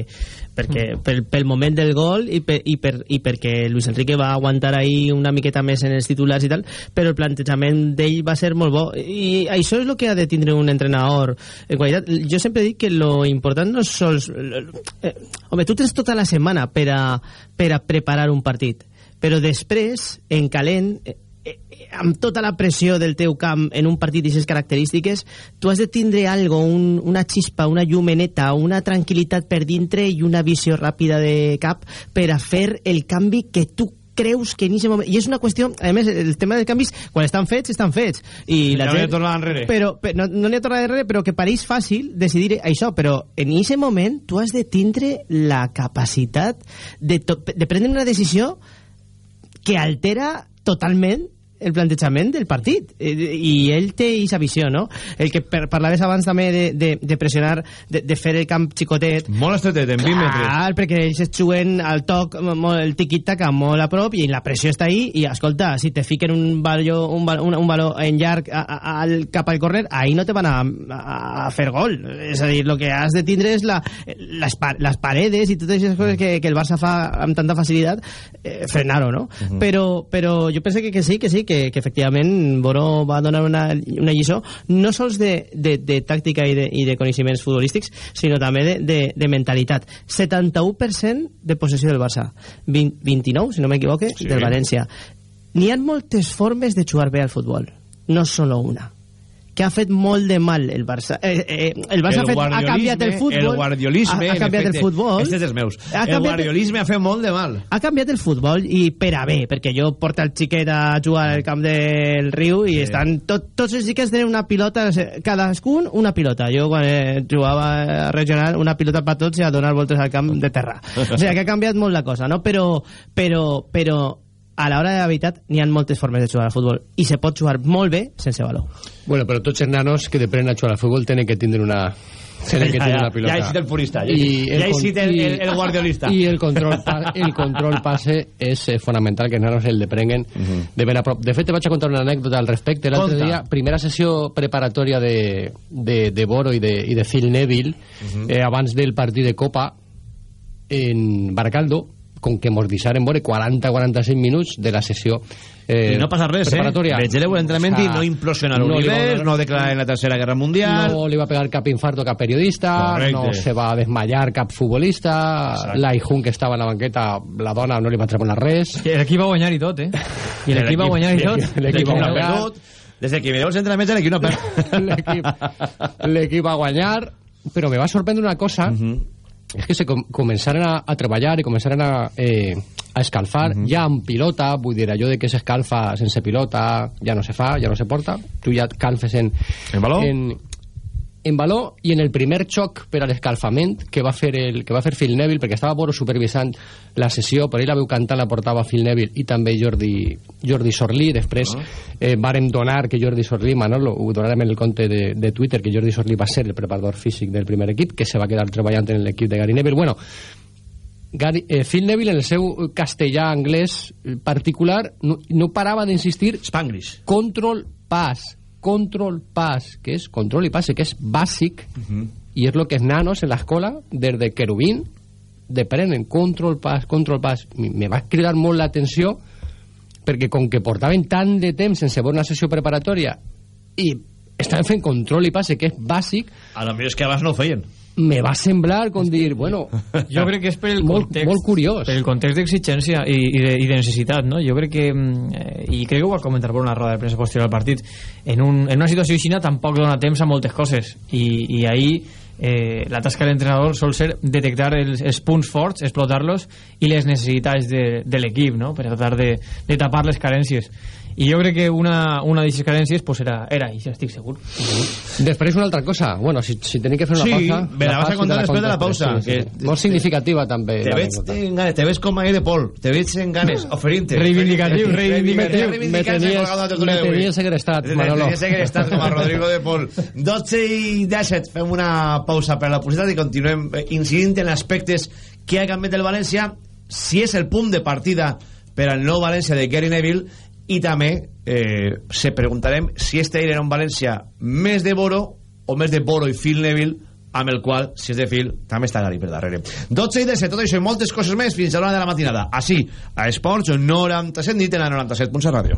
perquè, mm. pel, pel moment del gol i, per, i, per, i perquè Luis Enrique va aguantar ahí una miqueta més en els titulars i tal, però el plantejament d'ell va ser molt bo i això és el que ha de tindre un entrenador en qualitat. Jo sempre dic que lo important no és sols... Eh, home, tu tens tota la setmana per a, per a preparar un partit, però després, en calent, eh, amb tota la pressió del teu camp en un partit d'aquestes característiques, tu has de tindre algo, un, una xispa, una llumeneta, una tranquil·litat per dintre i una visió ràpida de cap per a fer el canvi que tu creus que en aquest moment... I és una qüestió... A més, el tema dels canvis, quan estan fets, estan fets. I la no gent, enrere. Però, però, no n'hi ha tornat enrere, però que pareix fàcil decidir això. Però en aquest moment tu has de tindre la capacitat de, de prendre una decisió que altera totalment el plantejament del partit eh, i ell té aquesta visió no? el que per, parlaves abans també de, de, de pressionar, de, de fer el camp xicotet molt estretet, en 20 metres clar, perquè ells es juguen al toc molt, el tiquit-tac molt a prop i la pressió està ahí i escolta, si te fiquen un baló, un, baló, un, un baló en llarg a, a, al, cap al córner, ahí no te van a, a, a fer gol és a dir, el que has de tindre és la, les, les paredes i totes aquestes coses que, que el Barça fa amb tanta facilitat eh, frenar-ho, no? Uh -huh. però, però jo penso que, que sí, que sí que, que efectivament Boró va donar una, una lliçó no sols de, de, de tàctica i de, i de coneixements futbolístics, sinó també de, de, de mentalitat. 71% de possessió del Barça, 20, 29, si no m'equivoque, sí. del València. N'hi ha moltes formes de jugar bé al futbol, no solo una que ha fet molt de mal el Barça. Eh, eh, el Barça el ha, fet, ha canviat el futbol. El guardiolisme, ha, ha canviat el futbol. Este és dels meus. Ha el guardiolisme ha fet molt de mal. Ha canviat el futbol i per a bé, perquè jo porto el xiquet a jugar al camp del riu i sí. estan tot, tots els xiquets tenen una pilota, cadascun una pilota. Jo quan eh, jugava a regional, una pilota per tots i a donar voltes al camp de terra. O sigui que ha canviat molt la cosa, no? Però, però, però a l'hora de la veritat n'hi ha moltes formes de jugar al futbol i se pot jugar molt bé sense valor. Bueno, però tots els nanos que depenen a jugar al futbol tenen que tindre una tenen que tindre una pilota. Ja ha el purista, ja, I el, ja ha el, el, el guardiolista. I el control, el control passe és eh, fonamental, que els nanos el deprenguen uh -huh. de ben a prop. De fet, te vaig a contar una anècdota al respecte. L'altre dia, primera sessió preparatòria de, de, de Boro i de, i de Phil Neville, uh -huh. eh, abans del partit de Copa, en Baracaldo com que mos deixaren veure 40-45 minuts de la sessió eh, I no passa res, eh? Veig l'entrenament i no implosionar no va l'univers, no declarar en la Tercera Guerra Mundial... No li va pegar cap infarto a cap periodista, Correcte. no se va desmayar cap futbolista, Exacte. la Ijun que estava a la banqueta, la dona no li va tremolar res. I l'equip va guanyar i tot, eh? I l'equip va guanyar i tot. L'equip va guanyar. perdut. Des de que mireu els entrenaments, l'equip no perd. L'equip l'equip va guanyar, però me va sorprendre una cosa, és que se com començaren a, a treballar i començaren a, eh, a escalfar, ja amb pilota, vull dir, allò de que s'escalfa sense pilota ja no se fa, ja no se porta, tu ja calfes en... En baló? En, en baló i en el primer xoc per a l'escalfament que va fer el que va fer Phil Neville perquè estava Boro supervisant la sessió per ell la veu cantant la portava Phil Neville i també Jordi, Jordi Sorlí després eh, vàrem donar que Jordi Sorlí Manolo, ho donarem en el compte de, de Twitter que Jordi Sorlí va ser el preparador físic del primer equip que se va quedar treballant en l'equip de Gary Neville. Bueno, Gary, eh, Phil Neville en el seu castellà anglès particular no, no parava d'insistir Spanglish. control pass control pass que és control i passe que és bàsic i és el que els nanos en l'escola des de querubín deprenen control pass, control pass me me va cridar molt l'atenció perquè com que portaven tant de temps sense veure una sessió preparatòria i estaven fent control i passe que és bàsic A lo millor és que abans no ho feien. Me va semblar com dir, bueno Jo crec que és per el molt, context. molt curiós Per el context d'exigència i, i, de, i de necessitat, no? Jo crec que, mm, eh, i crec que ho va comentar per una roda de premsa posterior al partit, en, un, en una situació així tampoc dona temps a moltes coses. I, i ahir eh, la tasca de l'entrenador sol ser detectar els, els punts forts, explotar-los i les necessitats de, de l'equip, no? Per tratar de, de tapar les carències. I jo crec que una, una d'aquestes carències pues, era, era això, estic segur. Després una altra cosa, bueno, si, si tenim que fer una Sí, pausa... me la vas a contar després de la pausa, després, que- Molt significativa també. Te veig en ganes, te veig com a de Pol, te veig en ganes, oferint-te. Reivindicatiu, reivindicatiu. Me tenies, me tenies segrestat, Manolo. Me tenies segrestat com a Rodrigo de Pol. 12 i 17, fem una pausa per la publicitat i continuem eh, incidint en aspectes que ha canviat el València, si és el punt de partida per al nou València de Gary Neville i també eh, se preguntarem si este era un València més de Boro o més de Boro i Phil Neville amb el qual, si és de Phil, també està Gary per darrere. 12 i 17, tot això i moltes coses més fins a l'hora de la matinada. Així, a Esports 97 nit en la 97.7 Ràdio.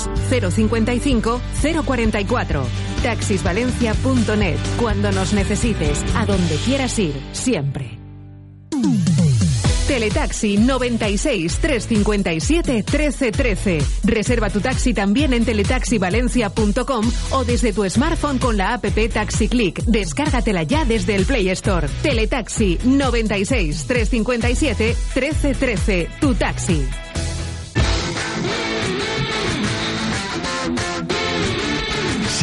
055 044. Taxisvalencia.net. Cuando nos necesites, a donde quieras ir, siempre. Teletaxi 96 357 1313. Reserva tu taxi también en teletaxivalencia.com o desde tu smartphone con la app Taxi Click. Descárgatela ya desde el Play Store. Teletaxi 96 357 1313. Tu taxi.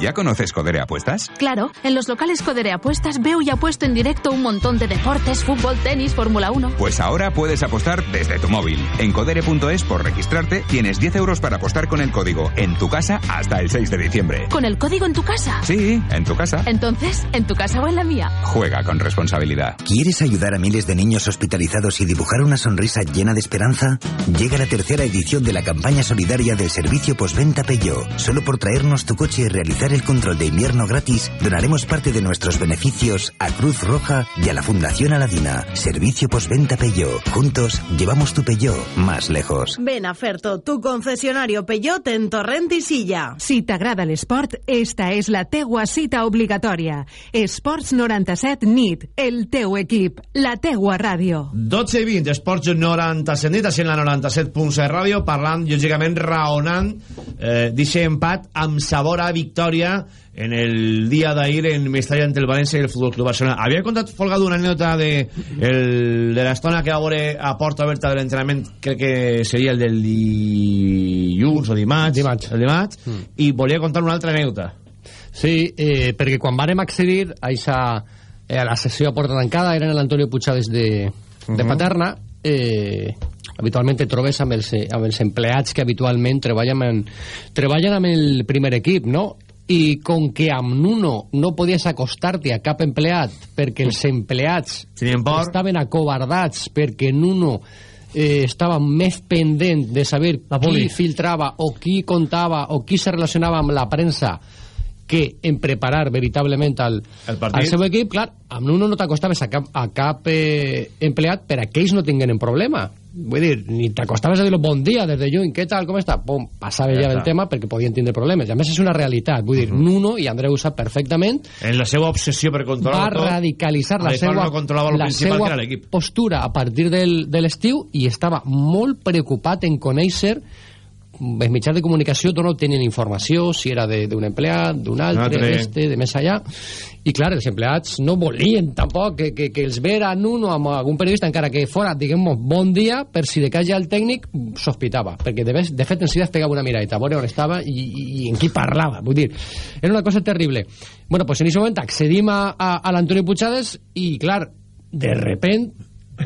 ¿Ya conoces Codere Apuestas? Claro, en los locales Codere Apuestas veo y apuesto en directo un montón de deportes, fútbol, tenis, Fórmula 1. Pues ahora puedes apostar desde tu móvil. En codere.es por registrarte tienes 10 euros para apostar con el código en tu casa hasta el 6 de diciembre. ¿Con el código en tu casa? Sí, en tu casa. Entonces, ¿en tu casa o en la mía? Juega con responsabilidad. ¿Quieres ayudar a miles de niños hospitalizados y dibujar una sonrisa llena de esperanza? Llega la tercera edición de la campaña solidaria del servicio postventa Peugeot. Solo por traernos tu coche y realizar el control de invierno gratis, donaremos parte de nuestros beneficios a Cruz Roja y a la Fundación Aladina. Servicio postventa Peugeot. Juntos llevamos tu Peugeot más lejos. Ven a Ferto, tu concesionario Peugeot en Torrent i Silla. Si t'agrada l'esport, esta és la teua cita obligatòria. Esports 97 NIT, el teu equip, la teua ràdio. 12 i 20, Esports 97 nit, així en la 97.7 ràdio, parlant, lògicament, raonant eh, d'aquest empat amb sabor a victòria en el dia d'ahir en Mestalla entre el València i el Futbol Club Barcelona. Havia contat Folgado una anècdota de, el, de l'estona que va veure a porta oberta de l'entrenament, crec que seria el del dilluns o dimarts, dimarts. el dimarts, mm. i volia contar una altra anècdota. Sí, eh, perquè quan vàrem accedir a, esa, eh, a la sessió a porta tancada eren l'Antonio Puigades de, de uh -huh. Paterna eh, habitualment te trobes amb els, amb els empleats que habitualment treballen, en, treballen amb el primer equip, no? I com que amb Nuno no podies acostar-te a cap empleat perquè els empleats estaven acobardats perquè Nuno eh, estava més pendent de saber qui filtrava o qui contava o qui se relacionava amb la premsa que en preparar veritablement al, el al seu equip, clar, amb Nuno no t'acostaves a cap, a cap eh, empleat per a que ells no tinguin problema. Vull dir, ni t'acostaves a dir bon dia des de lluny, què tal, com està? Pum, passava ja, ja el tema perquè podien tindre problemes. I a més és una realitat, vull dir, uh -huh. Nuno, i Andreu ho sap perfectament... En la seva obsessió per controlar va tot... Radicalitzar la seva, no la seva postura a partir del, de l'estiu i estava molt preocupat en conèixer els mitjans de comunicació no tenen informació si era d'un empleat, d'un altre, d'este, de més allà i clar, els empleats no volien tampoc que, que, que els vera en un o amb algun periodista encara que fora, diguem bon dia per si de cas ja el tècnic sospitava. Perquè de, de fet en si es pegava una miradeta a veure on estava i, i, i en qui parlava vull dir, era una cosa terrible. Bueno, pues en aquest moment accedim a, a, a l'Antoni Puigades i clar, de repent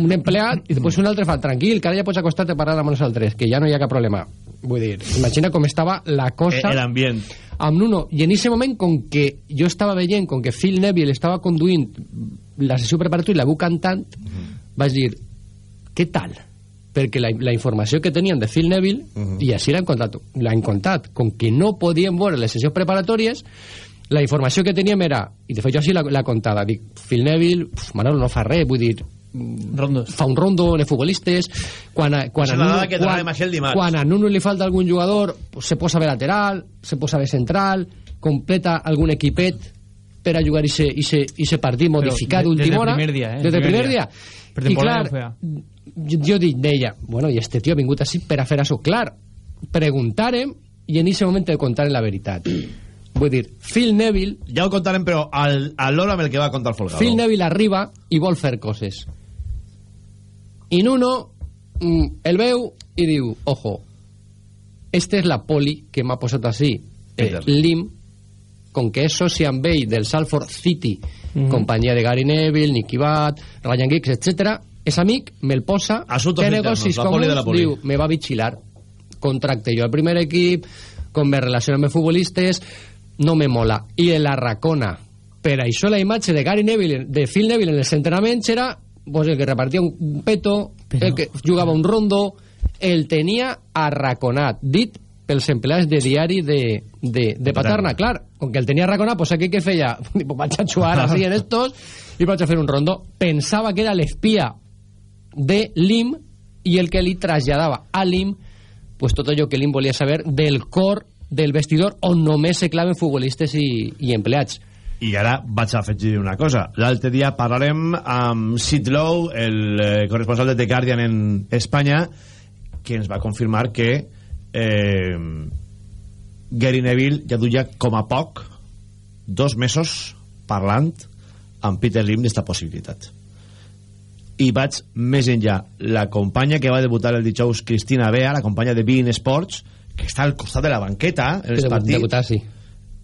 un empleat i després un altre fa tranquil, que ara ja pots acostar-te a parlar amb nosaltres, que ja no hi ha cap problema vull dir, imagina com estava la cosa eh, l'ambient amb Nuno, i en aquest moment com que jo estava veient, com que Phil Neville estava conduint la sessió preparatori i la veu cantant, uh -huh. vaig dir què tal? perquè la, la informació que tenien de Phil Neville uh -huh. i així l'han contat, l'han contat com que no podien veure les sessions preparatòries la informació que teníem era i de fet jo així l'ha contada dic, Phil Neville, uf, Manolo no fa res vull dir, Rondos. fa un rondo de futbolistes quan a, quan, a Nuno, quan, quan a Nuno li falta algun jugador pues, se posa bé lateral, se posa bé central completa algun equipet per a jugar ese, ese, ese partit modificat d'última hora. primer dia, eh? des del primer dia, dia. i clar jo, jo dic d'ella bueno, i este tio ha vingut així per a fer això. Clar, preguntarem i en aquest moment de contar la veritat. Vull dir, Phil Neville ja ho contarem però al, a l'hora amb el que va contar Folgado. Phil Neville arriba i vol fer coses i Nuno mm, el veu i diu, ojo, esta és la poli que m'ha posat així. Eh, Lim, com que és soci amb ell del Salford City, mm -hmm. companyia de Gary Neville, Nicky Butt, Ryan Giggs, etc. és amic, me'l posa, Asuntos té negocis comuns, diu, me va vigilar. Contracte jo al primer equip, com me relaciono amb futbolistes, no me mola. I en la racona. Per això la imatge de Gary Neville, de Phil Neville en els entrenaments era pues el que repartia un peto, Però... el que jugava un rondo, el tenia arraconat, dit pels empleats de diari de, de, de Paterna. Clar, com que el tenia arraconat, pues aquí què feia? pues vaig a jugar así en estos i vaig a fer un rondo. Pensava que era l'espia de Lim i el que li traslladava a Lim pues tot allò que Lim volia saber del cor del vestidor on només se claven futbolistes i, i empleats i ara vaig a afegir una cosa. L'altre dia parlarem amb Sid Lowe, el eh, corresponsal de The Guardian en Espanya, que ens va confirmar que eh, Gary Neville ja duia com a poc dos mesos parlant amb Peter Lim d'esta possibilitat. I vaig més enllà. La companya que va debutar el dijous, Cristina Bea, la companya de Bein Sports, que està al costat de la banqueta en el partit, debutar, sí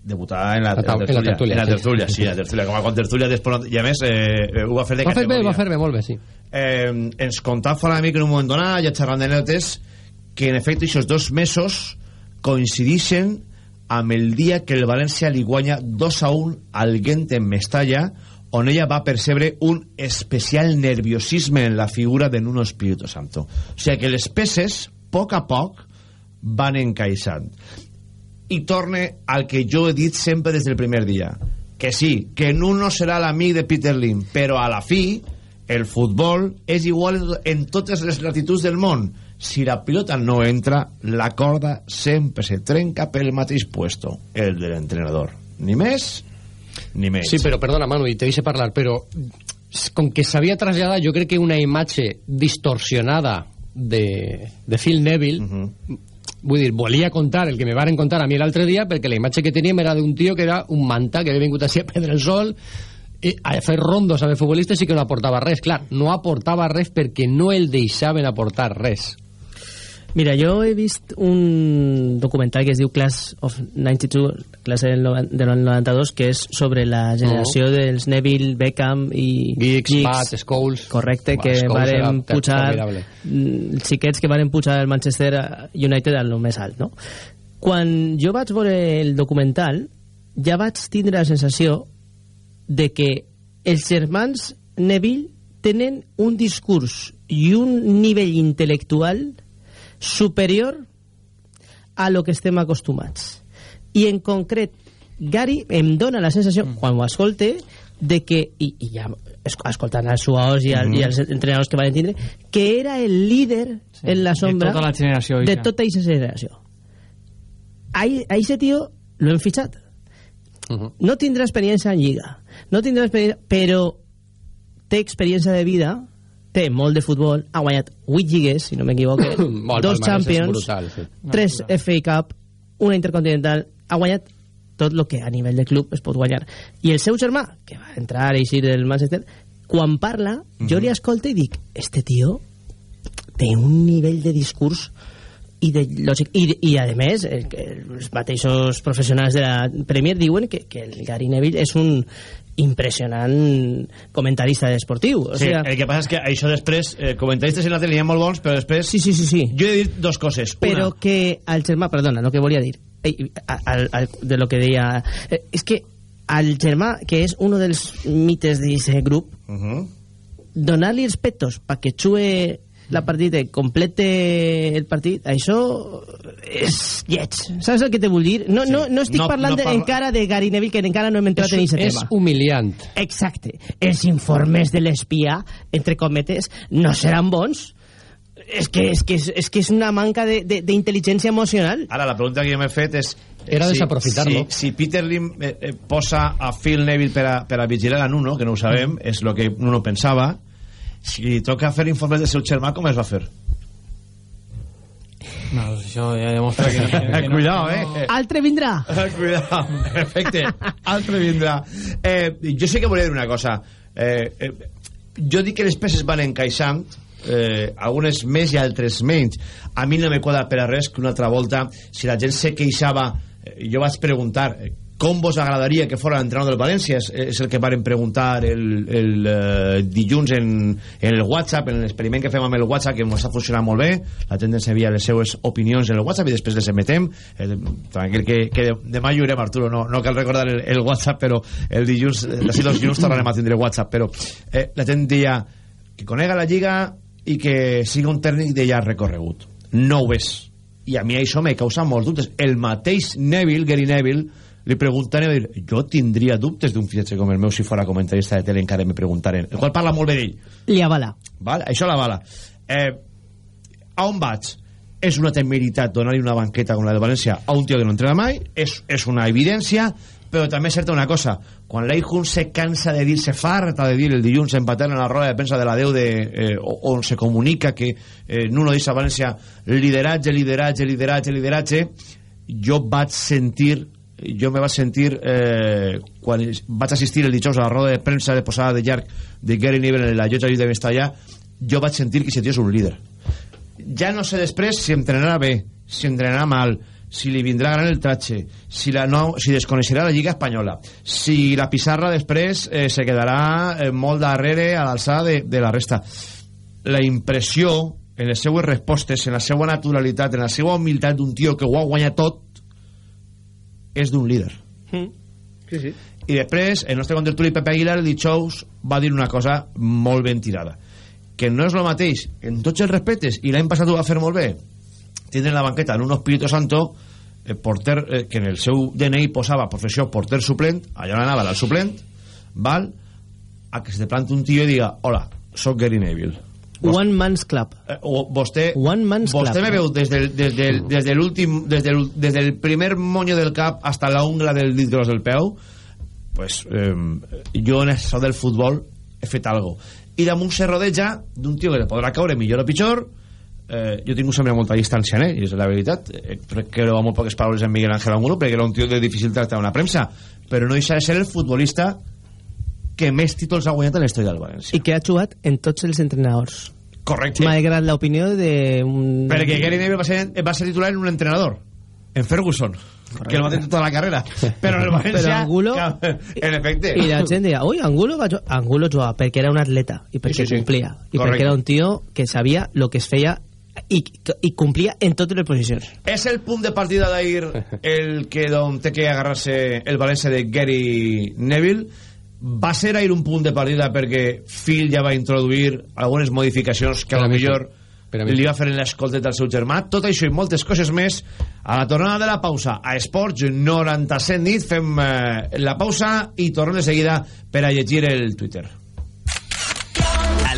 debutar en la, La tau- en la tertúlia, en la sí. tertúlia, sí, en la tertúlia, com a contertúlia després, i a més eh, ho va fer de Va fer bé, categoria. va fer bé, molt bé, sí. eh, ens contava fora de mi que en un moment donat, ja xerrant d'anècdotes, que en efecte aquests dos mesos coincidixen amb el dia que el València li guanya 2 a 1 al Gent en Mestalla, on ella va percebre un especial nerviosisme en la figura de Nuno Espíritu Santo. O sigui que les peces, a poc a poc, van encaixant. I torne al que jo he dit sempre des del primer dia, que sí, que Nuno serà l'amic de Peter Lim, però a la fi el futbol és igual en totes les latituds del món. Si la pilota no entra, la corda sempre se trenca pel mateix puesto, el de l'entrenador. Ni més, ni menys. Sí, però perdona, Manu, i te deixe parlar, però com que s'havia traslladat, jo crec que una imatge distorsionada de, de Phil Neville, vull dir, volia contar el que me varen contar a mi l'altre dia, perquè la imatge que teníem era d'un tio que era un manta, que havia vingut així a prendre el sol, i a fer rondos amb els futbolistes i que no aportava res. Clar, no aportava res perquè no el deixaven aportar res. Mira, jo he vist un documental que es diu Class of 92, classe del, noven- del 92, que és sobre la generació Oh. dels Neville, Beckham i Giggs, Pat, Scholes. Correcte, que Scholes varen pujar els xiquets que varen pujar el Manchester United al més alt, no? Quan jo vaig veure el documental, ja vaig tindre la sensació de que els germans Neville tenen un discurs i un nivell intel·lectual superior a lo que estem acostumats. I en concret, Gary em dona la sensació, Mm. quan ho escolte, de que, i, i ja es- escoltant els suaos i, el, Mhm. i els entrenadors que van tindre, que era el líder en la de sombra tota la generació, de Isa. tota aquesta generació. A, ese tío lo hem fitxat. No tindrà experiència en Lliga, no tindrà experiència, però té experiència de vida, té molt de futbol, ha guanyat 8 lligues, si no m'equivoque, dos Champions, brutal, sí. 3 FA Cup, una Intercontinental, ha guanyat tot el que a nivell de club es pot guanyar. I el seu germà, que va entrar i eixir del Manchester, quan parla, jo li escolto i dic, este tio té un nivell de discurs i de lògic, i, i a més que els mateixos professionals de la Premier diuen que, que el Gary Neville és un impressionant comentarista esportiu o Sí, sea, el que passa és que això després, eh, comentaristes en la tele hi ha molt bons, però després... Sí, sí, sí, sí. Jo he dit dos coses. però Una, que al germà, perdona, el que volia dir eh, al, al, de lo que deia eh, és que al germà que és un dels mites d'aquest grup uh -huh. donar-li els petos perquè xue la partida i complete el partit, això és lleig. Saps el que te vull dir? No, sí. no, no estic No- parlant no de, parla- encara de Gary Neville, que encara no hem entrat És, en aquest és tema. humiliant. Exacte. Els informes de l'espia, entre cometes, no seran bons. És que és, que és, és, que és una manca de- de- d'intel·ligència emocional. Ara, la pregunta que jo m'he fet és... Era desaprofitar-lo. Si, si Peter Lim eh, eh, posa a Phil Neville per a, per a vigilar a Nuno, que no ho sabem, és el que Nuno pensava, si li toca fer informes del seu germà, com es va fer? No, doncs això ja demostra que... que, que no, no- eh? Altre vindrà. Cuidado, perfecte. Altre vindrà. Eh, jo sé que volia dir una cosa. Eh, eh, jo dic que les peces van encaixant, eh, algunes més i altres menys. A mi no me quadra per a res que una altra volta, si la gent se queixava, eh, jo vaig preguntar, eh, com vos agradaria que fora l'entrenador del València? És, és el que varen preguntar el, el eh, dilluns en, en el WhatsApp, en l'experiment que fem amb el WhatsApp, que ens està funcionant molt bé. La gent ens envia les seues opinions en el WhatsApp i després les emetem. Eh, tranquil, que, que demà lliurem, Arturo. No, no cal recordar el, el WhatsApp, però el dilluns, d'ací dos dilluns tornarem a tindre WhatsApp. Però eh, la gent deia que conega la Lliga i que sigui un tècnic de llarg recorregut. No ho és. I a mi això me causa molts dubtes. El mateix Neville, Gary Neville, li preguntaré dir, jo tindria dubtes d'un fitxatge com el meu si fora comentarista de tele encara me preguntaren, el qual parla molt bé d'ell Li avala. val? això la bala eh, a on vaig? és una temeritat donar-li una banqueta com la de València a un tio que no entrena mai és, és una evidència però també és certa una cosa quan l'Eijun se cansa de dir se farta de dir el dilluns empatant en la roda de premsa de la Déu de, eh, on se comunica que eh, Nuno dice a València lideratge, lideratge, lideratge, lideratge jo vaig sentir jo me vaig sentir eh, quan vaig assistir el dijous a la roda de premsa de posada de llarg de Gary Neville en la llotja de Mestalla jo vaig sentir que és un líder ja no sé després si entrenarà bé si entrenarà mal si li vindrà gran el tratge, si, la no, si desconeixerà la Lliga Espanyola, si la pissarra després eh, se quedarà eh, molt darrere a l'alçada de, de la resta. La impressió en les seues respostes, en la seva naturalitat, en la seva humilitat d'un tio que ho ha guanyat tot, és d'un líder. Mm. Sí, sí. I després, el nostre contertuli Pepe Aguilar el dijous va dir una cosa molt ben tirada que no és el mateix en tots els respectes i l'any passat ho va fer molt bé tindre la banqueta en un Espíritu Santo eh, porter, eh, que en el seu DNI posava professió porter suplent allà on anava el suplent val a que se te plante un tio i diga hola, sóc Gary Neville One Man's Club. Eh, o vostè, One Man's vostè Club. me veu des del, des del, des de l'últim des, del, des del primer moño del cap hasta la ungla del dit gros del peu pues eh, jo en això del futbol he fet algo. I damunt se rodeja d'un tio que le podrà caure millor o pitjor. Eh, jo tinc sempre molta distància en ell, és la veritat. Eh, crec que amb molt poques paraules en Miguel Ángel Angulo perquè era un tio de difícil tractar una premsa. Però no deixa de ser el futbolista que més títols ha guanyat en la història del València I que ha jugat en tots els entrenadors. correcte Malgrat l'opinió de... Un... perquè Gary Neville va ser, va ser titular en un entrenador en Ferguson que el va tenir tota la carrera però el València Però Angulo- en efecte I la gent deia, ui, Angulo, va jugar. Angulo jugava perquè era un atleta i perquè Sí, sí, sí. complia. I Correcte. perquè era un tio que sabia el que es feia i, i complia en totes les posicions. és el punt de partida d'ahir el que d'on té que agarrar-se el València de Gary Neville va ser ahir un punt de partida perquè Phil ja va introduir algunes modificacions que a lo millor Per a mi li va fer en l'escoltet al seu germà. Tot això i moltes coses més a la tornada de la pausa a Esports 97 nit. Fem eh, la pausa i tornem de seguida per a llegir el Twitter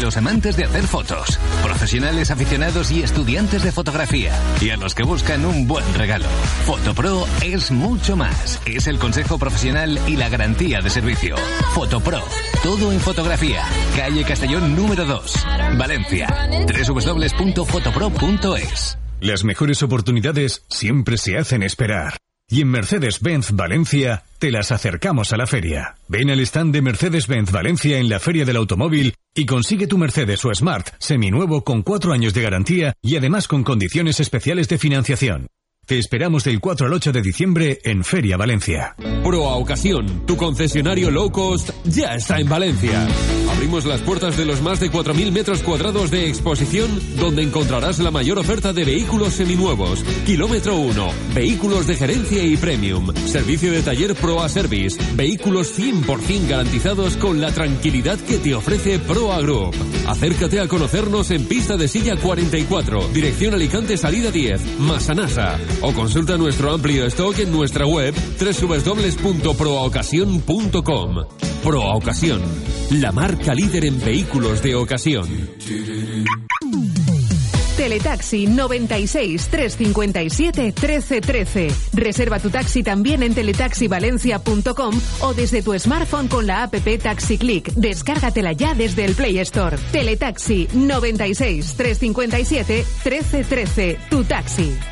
los amantes de hacer fotos, profesionales aficionados y estudiantes de fotografía, y a los que buscan un buen regalo, Fotopro es mucho más. Es el consejo profesional y la garantía de servicio. Fotopro, todo en fotografía. Calle Castellón número 2, Valencia. www.fotopro.es. Las mejores oportunidades siempre se hacen esperar. Y en Mercedes-Benz Valencia te las acercamos a la feria. Ven al stand de Mercedes-Benz Valencia en la Feria del Automóvil y consigue tu Mercedes o Smart seminuevo con cuatro años de garantía y además con condiciones especiales de financiación. Te esperamos del 4 al 8 de diciembre en Feria Valencia. Proa Ocasión, tu concesionario low cost, ya está en Valencia. Abrimos las puertas de los más de 4.000 metros cuadrados de exposición, donde encontrarás la mayor oferta de vehículos seminuevos. Kilómetro 1, vehículos de gerencia y premium. Servicio de taller Proa Service, vehículos 100% garantizados con la tranquilidad que te ofrece Proa Group. Acércate a conocernos en pista de silla 44, dirección Alicante salida 10, Masanasa. O consulta nuestro amplio stock en nuestra web www.proaocasión.com. Proa Ocasión, la marca líder en vehículos de ocasión. Teletaxi 96 357 1313. Reserva tu taxi también en teletaxivalencia.com o desde tu smartphone con la app Taxi Click. Descárgatela ya desde el Play Store. Teletaxi 96 357 1313. Tu taxi.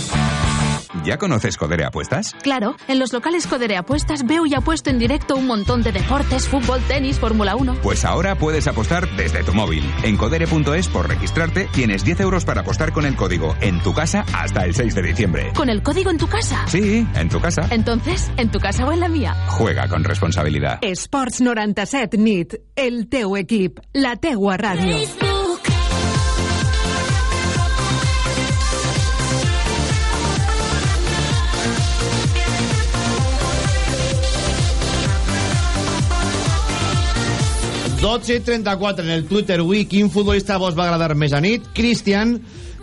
¿Ya conoces Codere Apuestas? Claro, en los locales Codere Apuestas veo y apuesto en directo un montón de deportes, fútbol, tenis, Fórmula 1. Pues ahora puedes apostar desde tu móvil. En codere.es por registrarte tienes 10 euros para apostar con el código en tu casa hasta el 6 de diciembre. ¿Con el código en tu casa? Sí, en tu casa. Entonces, ¿en tu casa o en la mía? Juega con responsabilidad. Esports 97 nit. El teu equip. La teua ràdio. ...12 i 34 en el Twitter Week... ...quin futbolista vos va agradar més a nit? Cristian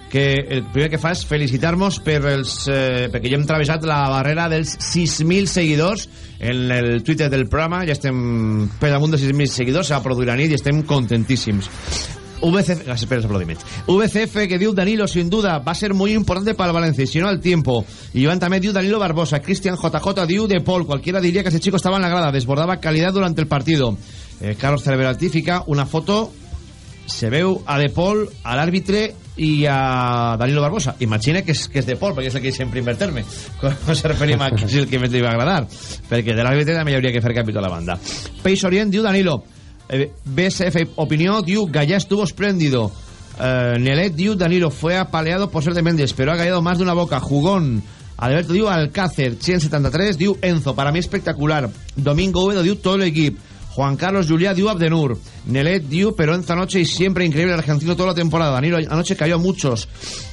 que el primer que fa és felicitar-nos per els, eh, perquè ja hem travessat la barrera dels 6.000 seguidors en el Twitter del programa, ja estem per damunt de 6.000 seguidors, s'ha produït la nit i estem contentíssims. VCF, gracias por los aplaudimientos. VCF que diu Danilo, sin duda, va a ser muy importante para el Valencia, si no, el tiempo. Y Iván también diu Danilo Barbosa, Cristian JJ diu De Paul, cualquiera diría que ese chico estaba en la grada, desbordaba calidad durante el partido. Eh, Carlos Cerveraltífica, una foto, se veu a De Paul, a l'àrbitre i a Danilo Barbosa. Imagina que és, que és De Paul, perquè és el que sempre invertir-me. Quan ens referim que és el que més li va agradar. Perquè de l'àrbitre també hi hauria que fer capítol a la banda. Peix Orient diu Danilo, eh, BSF Opinión diu Gallá estuvo espléndido. Eh, Nelet diu Danilo fue apaleado por ser de Méndez, pero ha callado más de una boca. Jugón. Alberto diu Alcácer. Chien 73 diu Enzo. Para mí espectacular. Domingo Uedo diu todo el equipo. Juan Carlos Juliá diu Abdenur. Nelet diu, pero Enzo anoche y siempre increíble el argentino toda la temporada. Danilo anoche cayó a muchos.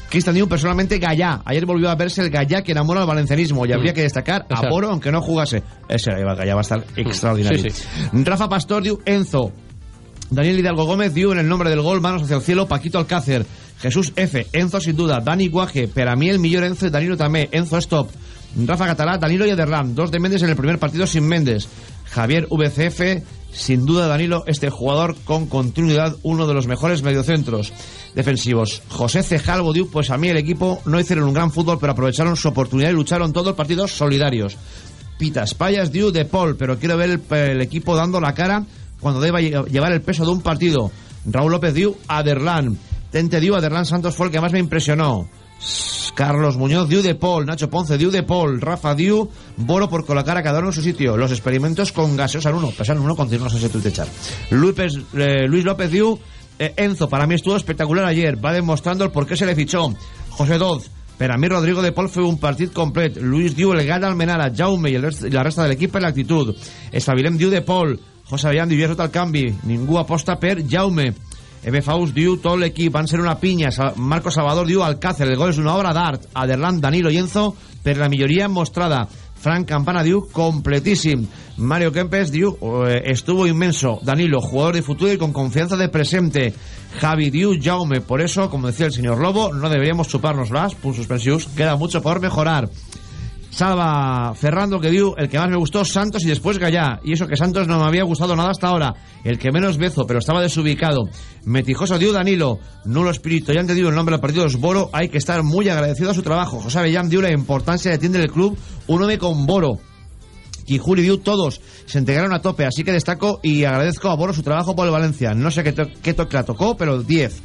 Cristian diu personalmente Gallá. Ayer volvió a verse el Gallá que enamora al valencianismo y habría que destacar a. Boro aunque no jugase. Ese Gallá va a estar extraordinario. Sí, sí. Rafa Pastor diu Enzo. Daniel Hidalgo Gómez dio en el nombre del gol manos hacia el cielo Paquito Alcácer Jesús F Enzo sin duda Dani Guaje para mí el millor Enzo y Danilo también Enzo stop Rafa Catalá Danilo y Ederland dos de Méndez en el primer partido sin Méndez Javier VCF sin duda Danilo este jugador con continuidad uno de los mejores mediocentros defensivos José Cejalvo diu pues a mí el equipo no hicieron un gran fútbol pero aprovecharon su oportunidad y lucharon todo el partido solidarios Pitas Payas diu de Paul, pero quiero ver el, el equipo dando la cara cuando deba lle- llevar el peso de un partido. Raúl López diu Aderlan. Tente diu Aderlan Santos fue el que más me impresionó. Carlos Muñoz diu de Paul. Nacho Ponce diu de Paul. Rafa diu Boro por colocar a cada uno en su sitio. Los experimentos con gaseosa en uno. Pesan uno, continuamos ese tuitechar. Luis, eh, Luis López diu eh, Enzo, para mí estuvo espectacular ayer. Va demostrando el por qué se le fichó. José Doz. Per a mi Rodrigo de Paul fue un partit complet. Luis diu el gat Almenara, Jaume i, el i la resta de l'equip per l'actitud. Espavilem diu de Paul. José Avellán diu el canvi. Ningú aposta per Jaume. Ebe Faust diu tot l'equip van ser una. Sa Marco Salvador diu Alcácer, el gol és una obra d'art. Aderland, Danilo i Enzo per la milloria mostrada. Frank Campana diu completíssim. Mario Kempes diu eh, estuvo inmenso. Danilo, jugador de futuro y con confianza de presente. Javi diu Jaume. Por eso, como decía el señor Lobo, no deberíamos chuparnos las puntos suspensivos. Queda mucho por mejorar. Salva Ferrando que diu el que más me gustó Santos y después Gallá y eso que Santos no me había gustado nada hasta ahora. El que menos bezo pero estaba desubicado. Metijoso diu Danilo nulo espíritu ya te digo el nombre del partido es Boro hay que estar muy agradecido a su trabajo José Avellán diu la importancia de tiende el club un hombre con Boro. Y Juli diu todos se integraron a tope así que destaco y agradezco a Boro su trabajo por el Valencia no sé qué, to qué toque la tocó pero 10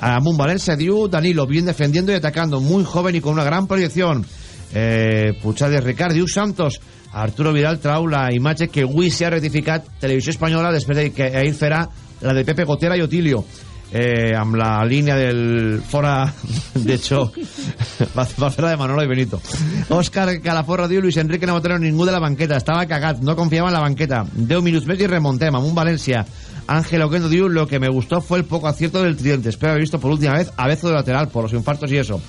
a Mun Valencia diu Danilo bien defendiendo y atacando muy joven y con una gran proyección eh, Puchades Ricard diu Santos. Arturo Vidal trau la imatge que avui s'ha rectificat Televisió Espanyola després de que ahir farà la de Pepe Gotera i Otilio. Eh, amb la línia del fora de hecho va, va fer la de Manolo i Benito. Òscar Calaforra diu Luis Enrique no va tenir ningú de la banqueta. Estava cagat, no confiava en la banqueta. 10 minuts més i remontem amb un València. Ángel Oquendo diu lo que me gustó fue el poco acierto del tridente espero haber visto por última vez a Bezo de lateral por los infartos y eso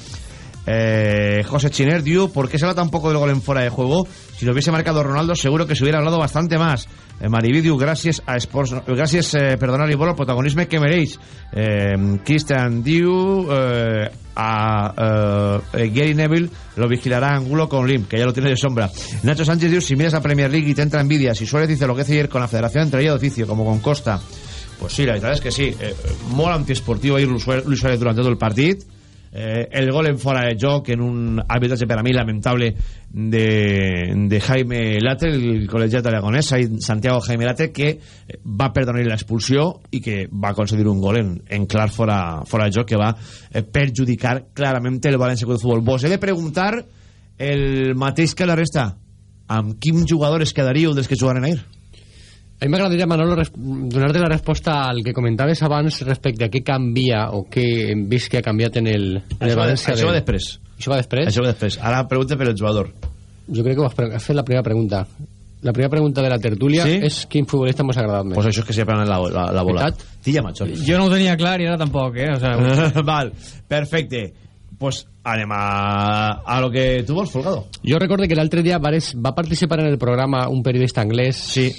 eh, José Chiner diu ¿por qué se habla tan poco del gol en fuera de juego? Si lo hubiese marcado Ronaldo seguro que se hubiera hablado bastante más. Eh, gracias a Sports gracias eh, perdonar y por el protagonismo que meréis. Eh, Christian diu eh, a eh, Gary Neville lo vigilará Angulo con Lim que ya lo tiene de sombra. Nacho Sánchez diu si miras a Premier League y te entra envidia si Suárez dice lo que hace ayer con la federación entraría de oficio como con Costa. Pues sí, la veritat és que sí molt antiesportiu ahir Luis Suárez Luis Suárez durant tot el partit eh, el gol en fora de joc en un arbitratge per a mi lamentable de, de Jaime Latre el col·legiat aragonès Santiago Jaime Latre que va perdonar l'expulsió i que va concedir un gol en, en clar fora, fora de joc que va eh, perjudicar clarament el València Club de Futbol vos he de preguntar el mateix que la resta amb quin jugador es quedaríeu dels que jugaren ahir? A mi m'agradaria, Manolo, donar-te la resposta al que comentaves abans respecte a què canvia o què hem vist que ha canviat en el, en el va- València. això va de- després. Això va després? Això va després. Ara pregunta per el jugador. Jo crec que ho has, fet la primera pregunta. La primera pregunta de la tertúlia Sí? és quin futbolista m'ha agradat més. Pues això és que sempre la, la, la bola. Veritat? Tilla macho. Jo no ho tenia clar i ara tampoc, eh? O sea, Val, perfecte. Pues anem a, a lo que tu vols, Folgado. Jo recorde que l'altre dia vares, va participar en el programa un periodista anglès sí.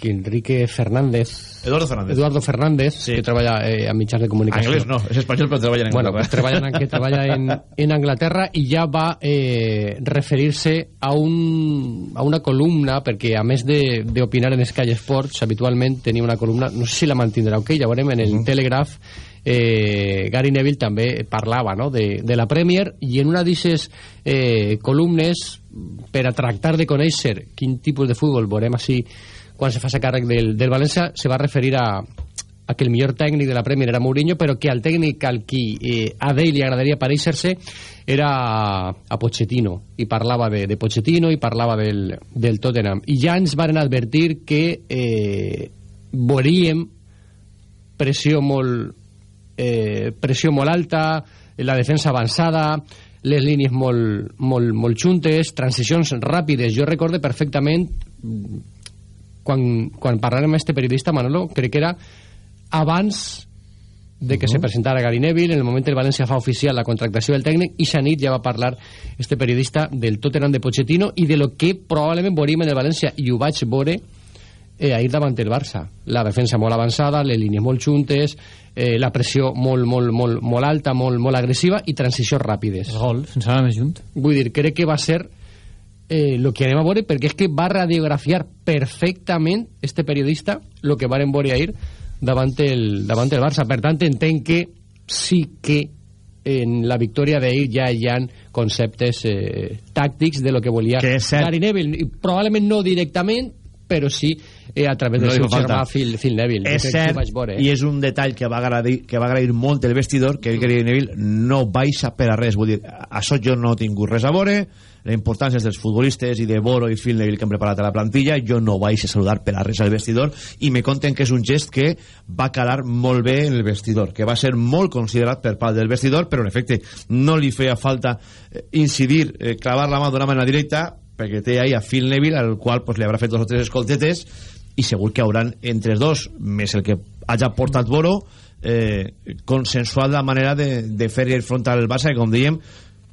Que Enrique Fernández Eduardo Fernández Eduardo Fernández sí. que treballa eh, a mitjans de comunicació Anglès no, és espanyol però treballa en bueno, Anglaterra pues treballa, en, que treballa en, en Anglaterra i ja va eh, referir-se a, un, a una columna perquè a més d'opinar en Sky Sports habitualment tenia una columna no sé si la mantindrà ok, ja veurem en el uh -huh. Telegraph eh, Gary Neville també parlava no? de, de la Premier i en una d'aquestes eh, columnes per a tractar de conèixer quin tipus de futbol veurem així quan se fa càrrec del, del València se va referir a, a que el millor tècnic de la Premier era Mourinho però que el tècnic al qui eh, a ell li agradaria pareixer-se era a Pochettino i parlava de, de Pochettino i parlava del, del Tottenham i ja ens varen advertir que eh, veuríem pressió molt eh, pressió molt alta, la defensa avançada, les línies molt, molt, molt juntes, transicions ràpides. Jo recorde perfectament quan, quan parlàvem amb este periodista, Manolo, crec que era abans de que uh -huh. se presentara Gary Neville, en el moment que el València fa oficial la contractació del tècnic, i nit ja va parlar este periodista del Tottenham de Pochettino i de lo que probablement veuríem en el València, i ho vaig veure eh, ahir davant el Barça. La defensa molt avançada, les línies molt juntes, eh, la pressió molt, molt, molt, molt alta, molt, molt agressiva i transicions ràpides. El gol, sense anar més junt. Vull dir, crec que va ser eh, lo que a veure perquè és que va radiografiar perfectament este periodista lo que varen veure ahir davant el, davant el Barça. Per tant, entenc que sí que en la victòria d'ahir ja hi ha conceptes eh, tàctics de lo que volia que Gary Neville. Probablement no directament, però sí eh, a través del No li seu falta. germà Phil, Phil Neville. és cert, vaig veure, eh? i és un detall que va agrair, que va agrair molt el vestidor, que el Gary Neville no baixa per a res, vull dir, això jo no he tingut res a veure, la importància dels futbolistes i de Boro i Phil Neville que han preparat a la plantilla, jo no vaig a saludar per a res al vestidor, i me conten que és un gest que va calar molt bé en el vestidor, que va ser molt considerat per part del vestidor, però en efecte no li feia falta eh, incidir, eh, clavar la mà d'una manera directa, perquè té ahí a Phil Neville, al qual pues, li haurà fet dos o tres escoltetes, i segur que hauran entre els dos, més el que hagi portat Boro, eh, consensuat la manera de, de fer-hi el front al Barça, que com dèiem,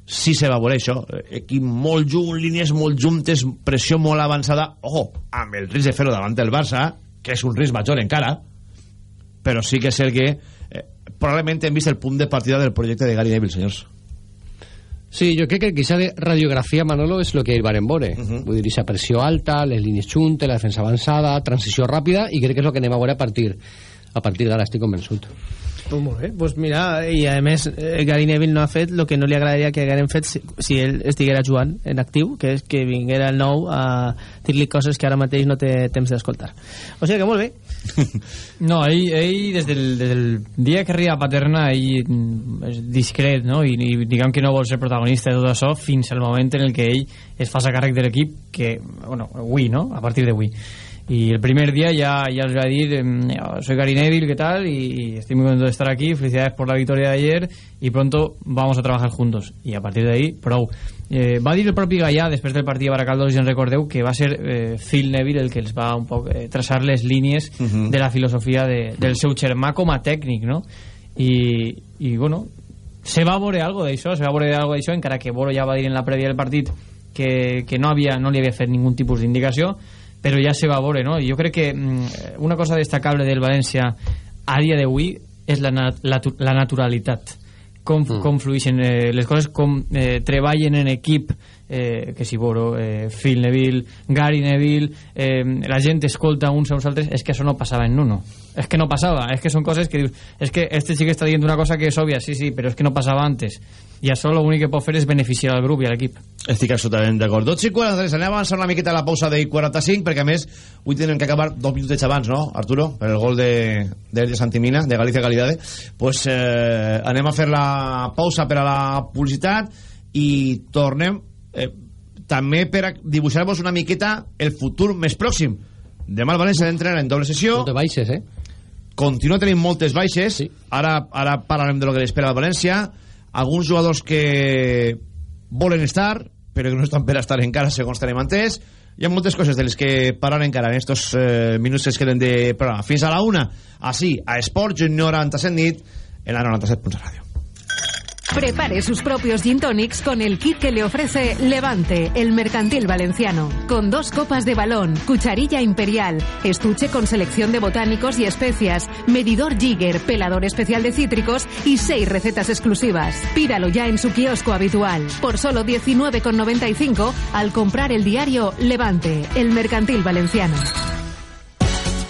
sí se va veure això. Equip molt junt, línies molt juntes, pressió molt avançada. Ojo, amb el risc de fer-ho davant del Barça, que és un risc major encara, però sí que és el que eh, probablement hem vist el punt de partida del projecte de Gary Neville, senyors. Sí, jo crec que quizá de radiografia, Manolo, és el que ells varen veure. Uh -huh. Vull dir, esa pressió alta, les línies juntes, la defensa avançada, transició ràpida, i crec que és el que anem a veure a partir, a partir d'ara, estic convençut. Pues molt bé, pues mira, i a més eh, Gary Neville no ha fet el que no li agradaria que hagueren fet si, si ell estiguera jugant en actiu, que és que vinguera el nou a dir-li coses que ara mateix no té temps d'escoltar. O sigui que molt bé. No, ell, ell des, del, des del dia que arriba a Paterna ell mm, és discret no? I, i diguem que no vol ser protagonista de tot això fins al moment en el que ell es fa a càrrec de l'equip que, bueno, avui, no? A partir d'avui y el primer día ya, ya les voy a decir em, soy Gary Neville, ¿qué tal? Y, y estoy muy contento de estar aquí, felicidades por la victoria de ayer y pronto vamos a trabajar juntos y a partir de ahí, prou eh, va dir el propi Gallà després del partit de Baracaldo si en recordeu que va ser eh, Phil Neville el que els va un poc eh, traçar les línies uh -huh. de la filosofia de, del seu germà com a tècnic no? I, i bueno se va veure algo d'això se va veure algo d'això encara que Boro ja va dir en la prèvia del partit que, que no, havia, no li havia fet ningun tipus d'indicació però ja se va veure, no? Jo crec que mm, una cosa destacable del València a dia d'avui és la, nat la, la naturalitat com, mm. com fluixen eh, les coses, com eh, treballen en equip eh, que si Boro, eh, Phil Neville, Gary Neville, eh, la gent escolta uns a uns altres, és que això no passava en Nuno. És que no passava, és que són coses que dius, és que este que està dient una cosa que és òbvia, sí, sí, però és que no passava antes. I això l'únic que pot fer és beneficiar al grup i a l'equip. Estic absolutament d'acord. 12 i 43, anem a avançar una miqueta a la pausa de 45, perquè a més, avui tenen que acabar dos minutets abans, no, Arturo? Per el gol de, de, de Santimina, de Galicia Calidade. pues, eh, anem a fer la pausa per a la publicitat i tornem eh, també per dibuixar-vos una miqueta el futur més pròxim. Demà el València d'entrenar en doble sessió. Moltes baixes, eh? Continua tenint moltes baixes. Sí. Ara, ara parlarem de lo que li espera al València. Alguns jugadors que volen estar, però que no estan per a estar encara, segons tenim entès. Hi ha moltes coses de les que parlarem encara en estos eh, minuts que es queden de programa. Fins a la una, així, a Esports 97 nit, en la 97.radio. Prepare sus propios gin tonics con el kit que le ofrece Levante, el mercantil valenciano. Con dos copas de balón, cucharilla imperial, estuche con selección de botánicos y especias, medidor Jigger, pelador especial de cítricos y seis recetas exclusivas. Pídalo ya en su kiosco habitual. Por solo 19,95 al comprar el diario Levante, el mercantil valenciano.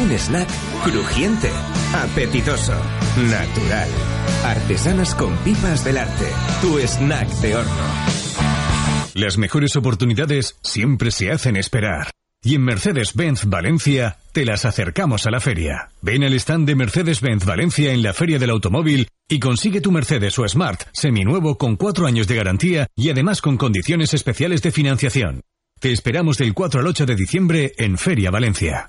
Un snack crujiente, apetitoso, natural. Artesanas con pipas del arte. Tu snack de horno. Las mejores oportunidades siempre se hacen esperar. Y en Mercedes-Benz Valencia te las acercamos a la feria. Ven al stand de Mercedes-Benz Valencia en la Feria del Automóvil y consigue tu Mercedes o Smart seminuevo con cuatro años de garantía y además con condiciones especiales de financiación. Te esperamos del 4 al 8 de diciembre en Feria Valencia.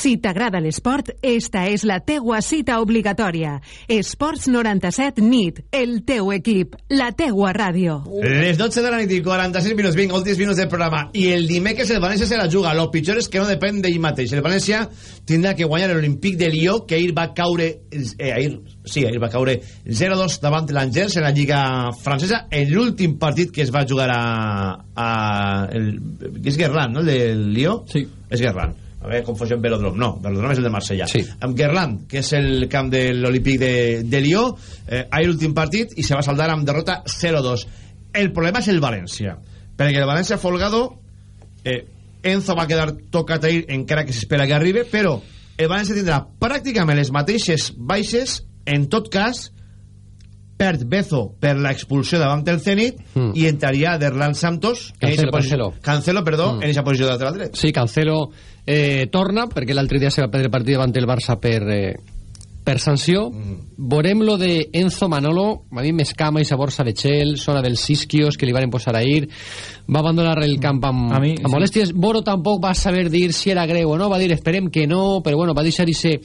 Si t'agrada l'esport, esta és la teua cita obligatòria. Esports 97 NIT, el teu equip, la teua ràdio. Les 12 de la nit i 46 minuts, vinc, últims minuts del programa. I el dimecres el València se la juga. Lo pitjor és que no depèn d'ell mateix. El València tindrà que guanyar l'Olímpic de Lió, que ahir va caure... Eh, ahir, sí, ahir va caure 0-2 davant l'Angers en la Lliga Francesa, en l'últim partit que es va jugar a... a el, és Guerrán, no?, el del Lió? Sí. És Guerrán a veure, confusió amb Velodrom, no, Velodrom és el de Marsella Sí. amb Guerland, que és el camp de l'Olímpic de, de Lió eh, ahir l'últim partit i se va saldar amb derrota 0-2 el problema és el València perquè el València Folgado eh, Enzo va quedar tocat ahir encara que s'espera que arribi però el València tindrà pràcticament les mateixes baixes en tot cas perd Bezo per la expulsió davant el Zenit Mm. i entraria Derlan Santos en Cancelo, eixa posició- Cancelo. Cancelo, perdó, Mm. en aquesta posició de lateral dret Sí, Cancelo eh, torna, perquè l'altre dia se va perdre el partit davant el Barça per, eh, per sanció. Veurem lo de Enzo Manolo, a mi m'escama i sa borsa de Chel, sona dels Sisquios que li van posar ahir, va abandonar el camp amb, A mi, amb molèsties. Boro tampoc va saber dir si era greu o no, va dir esperem que no, però bueno, va deixar ese,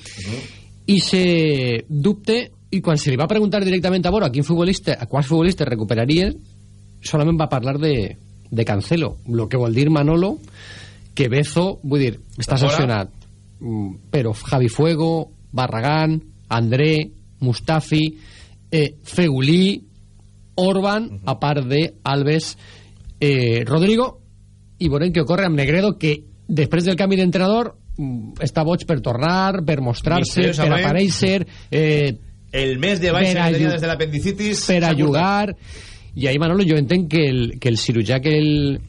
ese dubte i quan se li va preguntar directament a Boro a quin futbolista, a quants futbolistes recuperaria, solament va parlar de, de Cancelo, lo que vol dir Manolo que Bezo, vull dir, està sancionat. Mm, però Javi Fuego Barragán, André Mustafi, eh, Feulí Orban, a part de Alves eh, Rodrigo i veurem què ocorre amb Negredo que després del canvi d'entrenador mm, està boig per tornar, per mostrar-se per aparèixer eh, el mes de baixa que tenia des de l'apendicitis per a jugar. I ahí Manolo jo entenc que el, que el cirurgià que el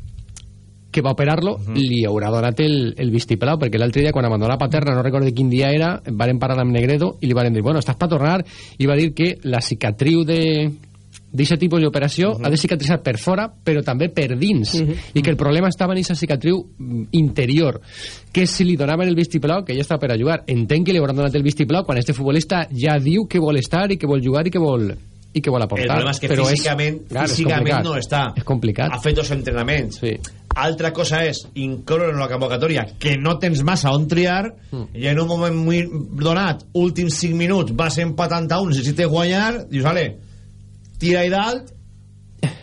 que va operar-lo li haurà donat el, el vistiplau perquè l'altre dia quan abandonà la paterna no recordo quin dia era varen parar amb Negredo i li varen dir bueno, estàs per tornar i va dir que la cicatriu de d'aquest tipus d'operació ha de cicatritzar per fora però també per dins i que el problema estava en aquesta cicatriu mm, interior que si li donaven el vistiplau que ja està per a jugar entenc que li hauran donat el vistiplau quan este futbolista ja diu que vol estar i que vol jugar i que vol i que vol aportar El problema és que però físicament, clar, físicament complicat. no està. és complicat Ha fet dos entrenaments. sí. altra cosa és incloure en la convocatòria que no tens massa on triar mm. i en un moment muy donat últims 5 minuts vas empatant a un necessites guanyar dius vale tira i dalt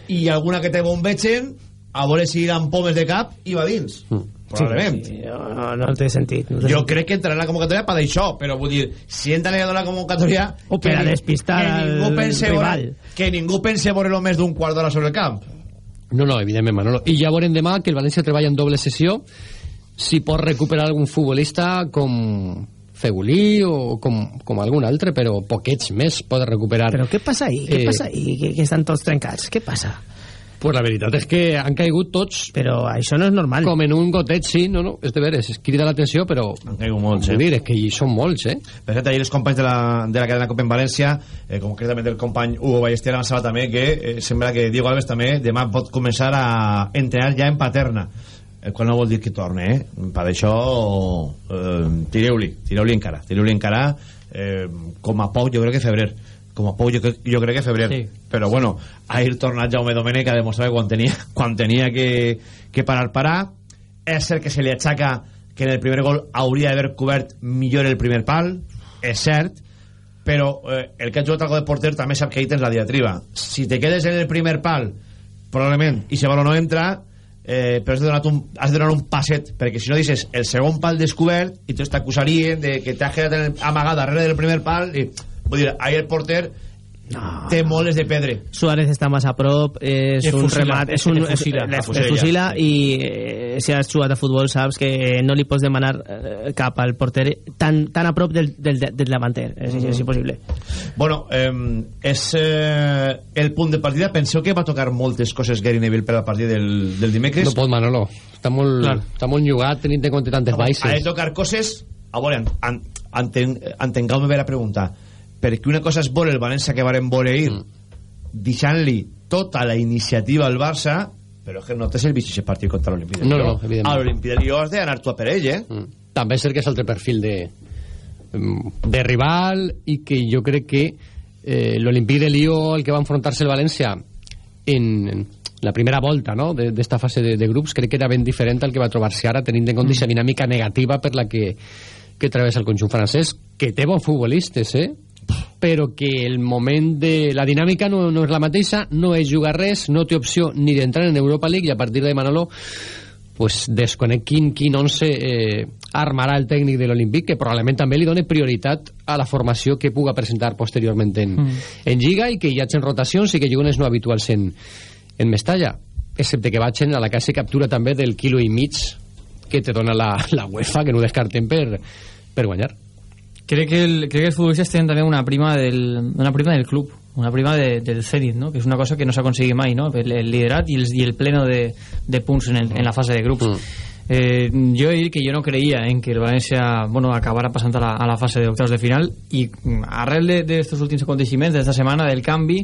i alguna que te bombegen a veure si eren pomes de cap i va dins mm. Probablement Sí, sí, no, no té sentit. No té jo sentit. crec que entrarà en la convocatòria per això però vull dir, si entra en la convocatòria O per a despistar que ningú al pense rival. veure, que ningú pense veure més d'un quart d'hora sobre el camp No, no, evidentment, Manolo. I ja veurem demà que el València treballa en doble sessió si pot recuperar algun futbolista com Fegulí o com, com algun altre, però poquets més pot recuperar. Però què passa ahí? Què Eh, passa ahí? Que, que estan tots trencats? Què passa? Pues la veritat és que han caigut tots... Però això no és normal. Com en un gotet, sí, no, no, és de veres, es crida l'atenció, però... Han caigut molts, eh? Dir, és que hi són molts, eh? Per cert, ahir els companys de la, de la cadena Copa en València, eh, concretament el company Hugo Ballester, avançava també que eh, sembla que Diego Alves també demà pot començar a entrenar ja en paterna el qual no vol dir que torne, eh? Per això eh, tireu-li, tireu-li encara, tireu-li encara eh, com a poc jo crec que febrer com a poc jo, jo crec que febrer. Sí. però bueno, ahir tornat Jaume Domènech a demostrar que quan tenia, quan tenia que, que parar, parar. És cert que se li aixaca que en el primer gol hauria d'haver cobert millor el primer pal és cert però eh, el que ha jugat algo de porter també sap que ahí tens la diatriba. Si te quedes en el primer pal probablement i si baló no entra eh, però has de, donar un, has de donar un passet perquè si no dices el segon pal descobert i tots t'acusarien de que t'has quedat amagat darrere del primer pal i, vull dir, ahí el porter té moles de pedre Suárez està massa a prop, és un remat, és un fusila. és- fusila, és fusila ja. i eh, si has jugat a futbol saps que no li pots demanar eh, cap al porter tan, tan a prop del, del, del davanter, és, és impossible. Bueno, eh, és eh, el punt de partida. Penseu que va tocar moltes coses Gary Neville per al partit del, del dimecres? No pot, Manolo. Està molt, Clar. està molt llogat tenint en compte tantes Ha de baixes. tocar coses... A veure, en, en, enten, entengueu-me bé la pregunta. Perquè una cosa és veure el València que varen veure ahir, deixant-li tota la iniciativa al Barça, però és que no té servit aquest partit contra l'Olimpia de No, no, evidentment. A l'Olimpia de Lió has d'anar tu a per ell, eh? Mm. També és cert que és altre perfil de, mm, de rival i que jo crec que eh, l'Olimpí de Lió, el que va enfrontar-se el València en, la primera volta no? de- d'esta fase de, de grups, crec que era ben diferent al que va trobar-se ara, tenint en compte aquesta dinàmica negativa per la que, que travessa el conjunt francès, que té bons futbolistes, eh? Però que el moment de... La dinàmica no, no és la mateixa, no és jugar res, no té opció ni d'entrar en Europa League i a partir de Manolo pues desconec quin, quin 11 eh, armarà el tècnic de l'Olímpic que probablement també li doni prioritat a la formació que puga presentar posteriorment en, Mm. en Lliga i que hi hagi rotacions i que els no habituals en, en Mestalla excepte que vagin a la casa i captura també del quilo i mig que te dona la, la UEFA que no ho descartem per, per guanyar Crec que, el, crec que els futbolistes tenen també una prima del, una prima del club, una prima de, del Zenit, no? que és una cosa que no s'aconseguit mai, no? el, el liderat i el, i el pleno de, de punts en, el, en la fase de grups. Eh, jo he dit que jo no creia en que el València bueno, acabara passant a la, a la fase d'octaus de final i mm, arrel de, últims aconteixements d'esta setmana del canvi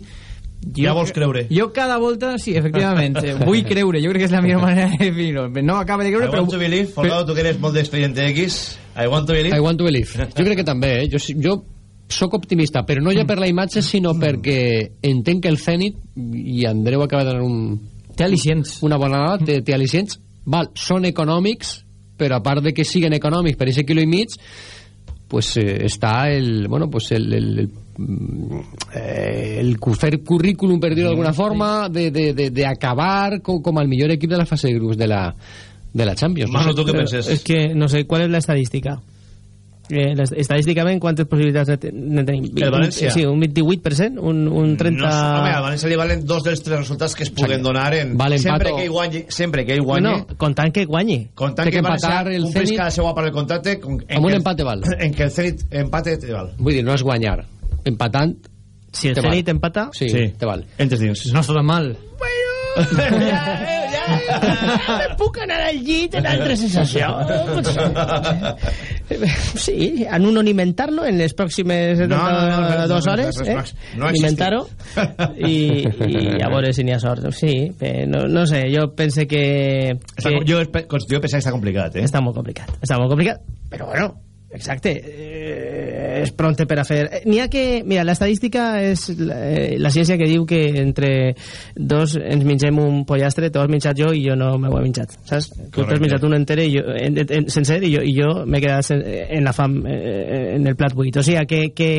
jo, Ja vols creure. Jo cada volta, sí, efectivament, eh, vull creure, jo crec que és la millor manera de definir-ho. No acaba de I creure, però... want to believe, Folgado, tu que eres molt d'expediente X, I want to believe. I want to believe. Jo crec que també, eh? Jo, jo sóc optimista, però no ja per la imatge, sinó perquè entenc que el Zenit, i Andreu acaba de donar un... Té al·licients. Una bona dada, té, té al·licients. Val, són econòmics, però a part de que siguen econòmics per aquest quilo i mig, pues eh, està el, bueno, pues el, el, el, mm, eh, el fer currículum, per dir-ho d'alguna forma, de, de, de, de acabar com, com el millor equip de la fase de grups de la, de la Champions. Manu, sé. tu què penses? És que no sé, ¿cuál es la estadística? Eh, estadísticament, quantes possibilitats ne, te- ne tenim? El València? Sí, un 28%, un, un 30... No, home, al València li valen dos dels tres resultats que es puguen donar en... Val sempre que guanyi, sempre que ell guanyi, No, contant que guanyi. comptant que, que València el complís Zenit- cada seua part del contracte con, en Amb un que el- empat te val. en que el Zenit empate te val Vull dir, no és guanyar. Empatant... Si el te val. Zenit empata... Sí, Sí. te val. entres dins No està tan mal. Me puc anar al llit en altra sensació. Sí, en un alimentar-lo en les pròximes 72 No, no, no, no, no, hores, no, eh? no, alimentar-ho i, i a veure si n'hi ha sort. Sí, no, no sé, jo pense que, Està, que jo, espe- jo pensava que està complicat eh? està molt complicat. Està molt complicat, però bueno, Exacte. Eh, és pronte per a fer... Eh, N'hi ha que... Mira, l'estadística és la, eh, la ciència que diu que entre dos ens mengem un pollastre, tu has menjat jo i jo no m'ho he menjat, saps? Tu t'has menjat un enter i jo, en, en, sencer i jo, i jo m'he quedat sen, en la fam eh, en el plat buit. O sigui, que, que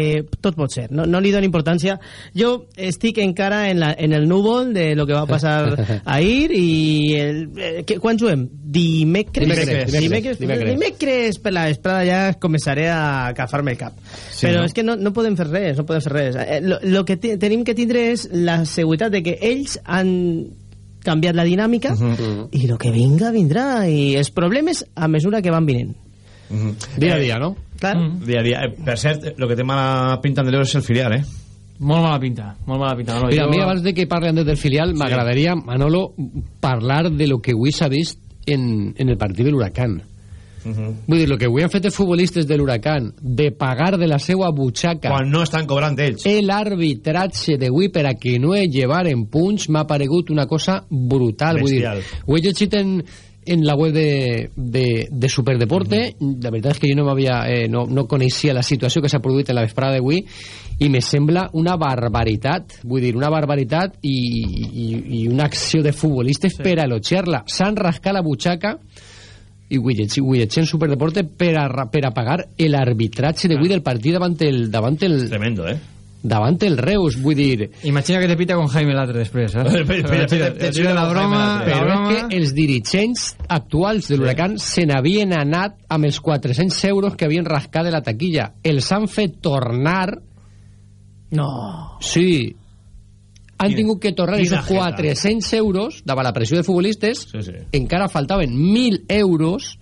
tot pot ser. No, no li dono importància. Jo estic encara en, la, en el núvol de lo que va passar ahir i... El, eh, que, quan juguem? Dimecres? Dimecres, dimecres, dimecres, dimecres. dimecres per la vesprada ja començaré a agafar-me el cap. Sí, Però no? és que no, no podem fer res, no podem fer res. Eh, lo, lo que te, tenim que tindre és la seguretat de que ells han canviat la dinàmica i el que vinga, vindrà. I els problemes a mesura que van vinent. Dia a dia, no? Clar. Dia a dia. Eh, per cert, el que té mala pinta Andreu és el filial, eh? Molt mala pinta, molt mala pinta. Manolo. Mira, a Jo- mi abans de que parli Andrés del filial, m'agradaria, Manolo, parlar de lo que avui s'ha vist en, en el partit de l'Huracan. Vull dir, el que avui han fet els futbolistes de l'Huracan, de pagar de la seva butxaca... Quan no estan cobrant ells. L'arbitratge d'avui per a que no es llevaren punts m'ha paregut una cosa brutal. Bestial. Vull dir, ho he llegit en, en la web de, de, de Superdeporte. La veritat és que jo no, m'havia, eh, no, no coneixia la situació que s'ha produït en la vesprada d'avui i me sembla una barbaritat, vull dir, una barbaritat i, i, i una acció de futbolistes sí. per a elogiar-la. S'han rascat la butxaca i ho llegeixo en Superdeporte per a, per a pagar l'arbitratge d'avui del partit davant el, davant el... Tremendo, eh? Davant el Reus, vull dir... Imagina que te pita con Jaime Latre després, eh? Espera, espera, Tira- te- te- tira la broma, Però broma... és que els dirigents actuals de l'Huracan se n'havien anat amb els 400 euros que havien rascat de la taquilla. Els han fet tornar... No. Sí. Han Quina- tingut que tornar aquests jeta. 400 euros davant la pressió de futbolistes. Sí, sí. Encara faltaven 1.000 euros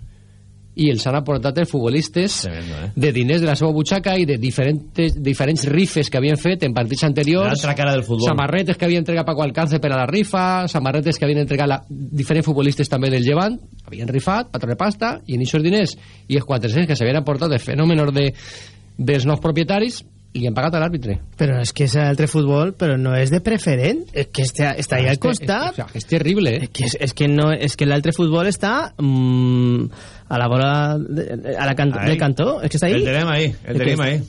i els han aportat els futbolistes Tremendo, eh? de diners de la seva butxaca i de diferents, diferents rifes que havien fet en partits anteriors L'altra cara del futbol. samarretes que havia entregat Paco Alcácer per a la rifa samarretes que havien entregat la, diferents futbolistes també del Llevant havien rifat, patró de pasta i en aquests diners i els 400 que s'havien aportat de fenòmenos de, dels nous propietaris li han pagat a l'àrbitre Però és que és altre futbol, però no és de preferent. És que està, està allà al És que- costat. és, és, és terrible eh? És que, és, és que, no, és que l'altre futbol està mm, a la vora de, a la can, Ahí. del cantó. És que està ahí. El tenim ahí, el tenim ahí.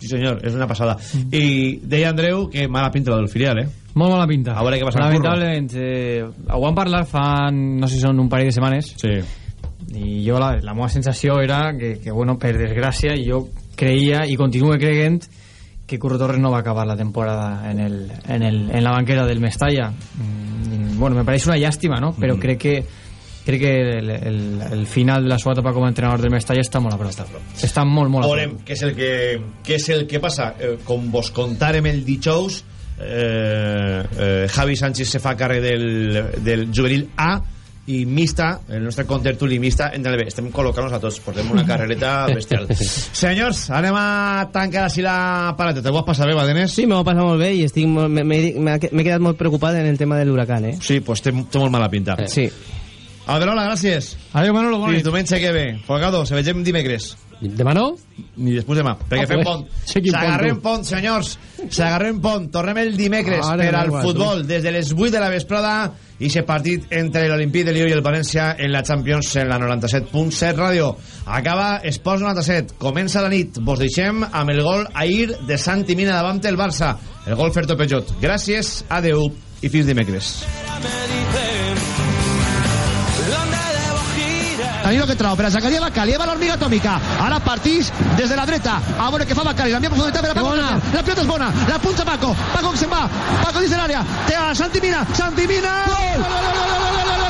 Sí, senyor, és una passada. I deia Andreu que mala pinta la del filial, eh? Molt mala pinta. A veure què passa amb Lamentablement, eh, ho vam parlar fa, no sé si són un parell de setmanes, Sí. i jo la, la meva sensació era que, que bueno, per desgràcia, jo creia i continuo creient que Curro Torres no va acabar la temporada en, el, en, el, en la banquera del Mestalla. Mm, bueno, me pareix una llàstima, no? Però Mm. crec que crec que el, el, el final de la seva etapa com a entrenador del Mestalla està molt a prop. Està molt, molt a prop. Veurem què és el que, què és el que passa. Eh, com vos contarem el dijous, eh, eh, Javi Sánchez se fa càrrec del, del juvenil A i Mista, el nostre contertuli Mista, entra bé. Estem col·locant-nos a tots, portem una carrereta bestial. Senyors, anem a tancar així la paleta. Te ho has passat bé, Badenes? Sí, m'ho passa molt bé i estic m'he quedat molt preocupat en el tema de l'huracán, eh? Sí, pues té, té molt mala pinta. Sí. Adrola, gràcies. Adéu, Manolo, bona Fins nit. diumenge que ve. Folgado, se vegem dimecres. Demà no? Ni després demà, perquè Ah, fem pont. pont, S'agarrem tu. pont, senyors. S'agarrem pont. Tornem el dimecres Ara, per al futbol des de les 8 de la vesprada i se partit entre l'Olimpí de Lió i el València en la Champions en la 97.7 ràdio. Acaba Esports 97. Comença la nit. Vos deixem amb el gol ahir de Santi Mina davant el Barça. El gol Ferto Pejot. Gràcies, adeu i fins dimecres. Danilo que trau per a Zacaria Bacali, Eva l'hormiga atòmica. Ara partís des de la dreta. A veure què fa Bacali. L'envia profunditat per a Paco. Bona. La pilota és bona. La punta Paco. Paco que se'n va. Paco dins de l'àrea. Té a Santi Mina. Santi Mina. Gol! gol,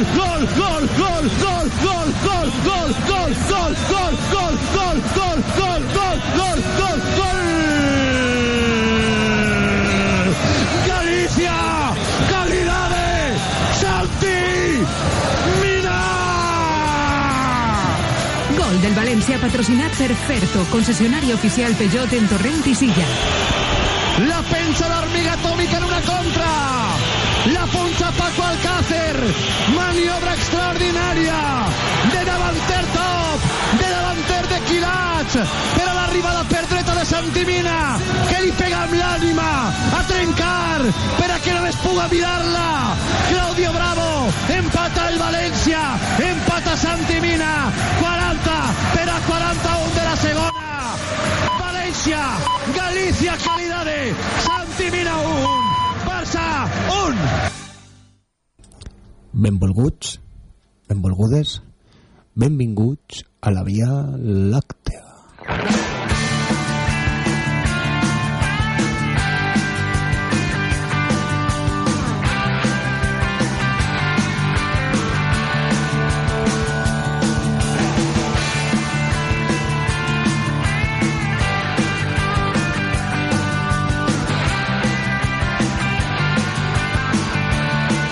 gol, gol, gol, gol, gol, gol, gol, gol, gol, gol, gol, gol, gol, gol, gol, gol, gol, gol, gol, gol. Galicia, calidades, Santi, Mina. Gol del València patrocinat per Ferto, oficial Peugeot en Torrent i Silla. La pensa l'Armiga Atòmica en una contra. Maniobra extraordinària. De davanter top. De davanter de quilats. Per a l'arribada per dreta de Santimina. Que li pega amb l'ànima. A trencar. Per que només puga mirar-la. Claudio Bravo. Empata el València. Empata Santimina. 40 per a 41 de la segona. València, Galícia, Calidade, Santi Mina 1, Barça 1. Benvolguts, benvolgudes, benvinguts a la Via Làctea.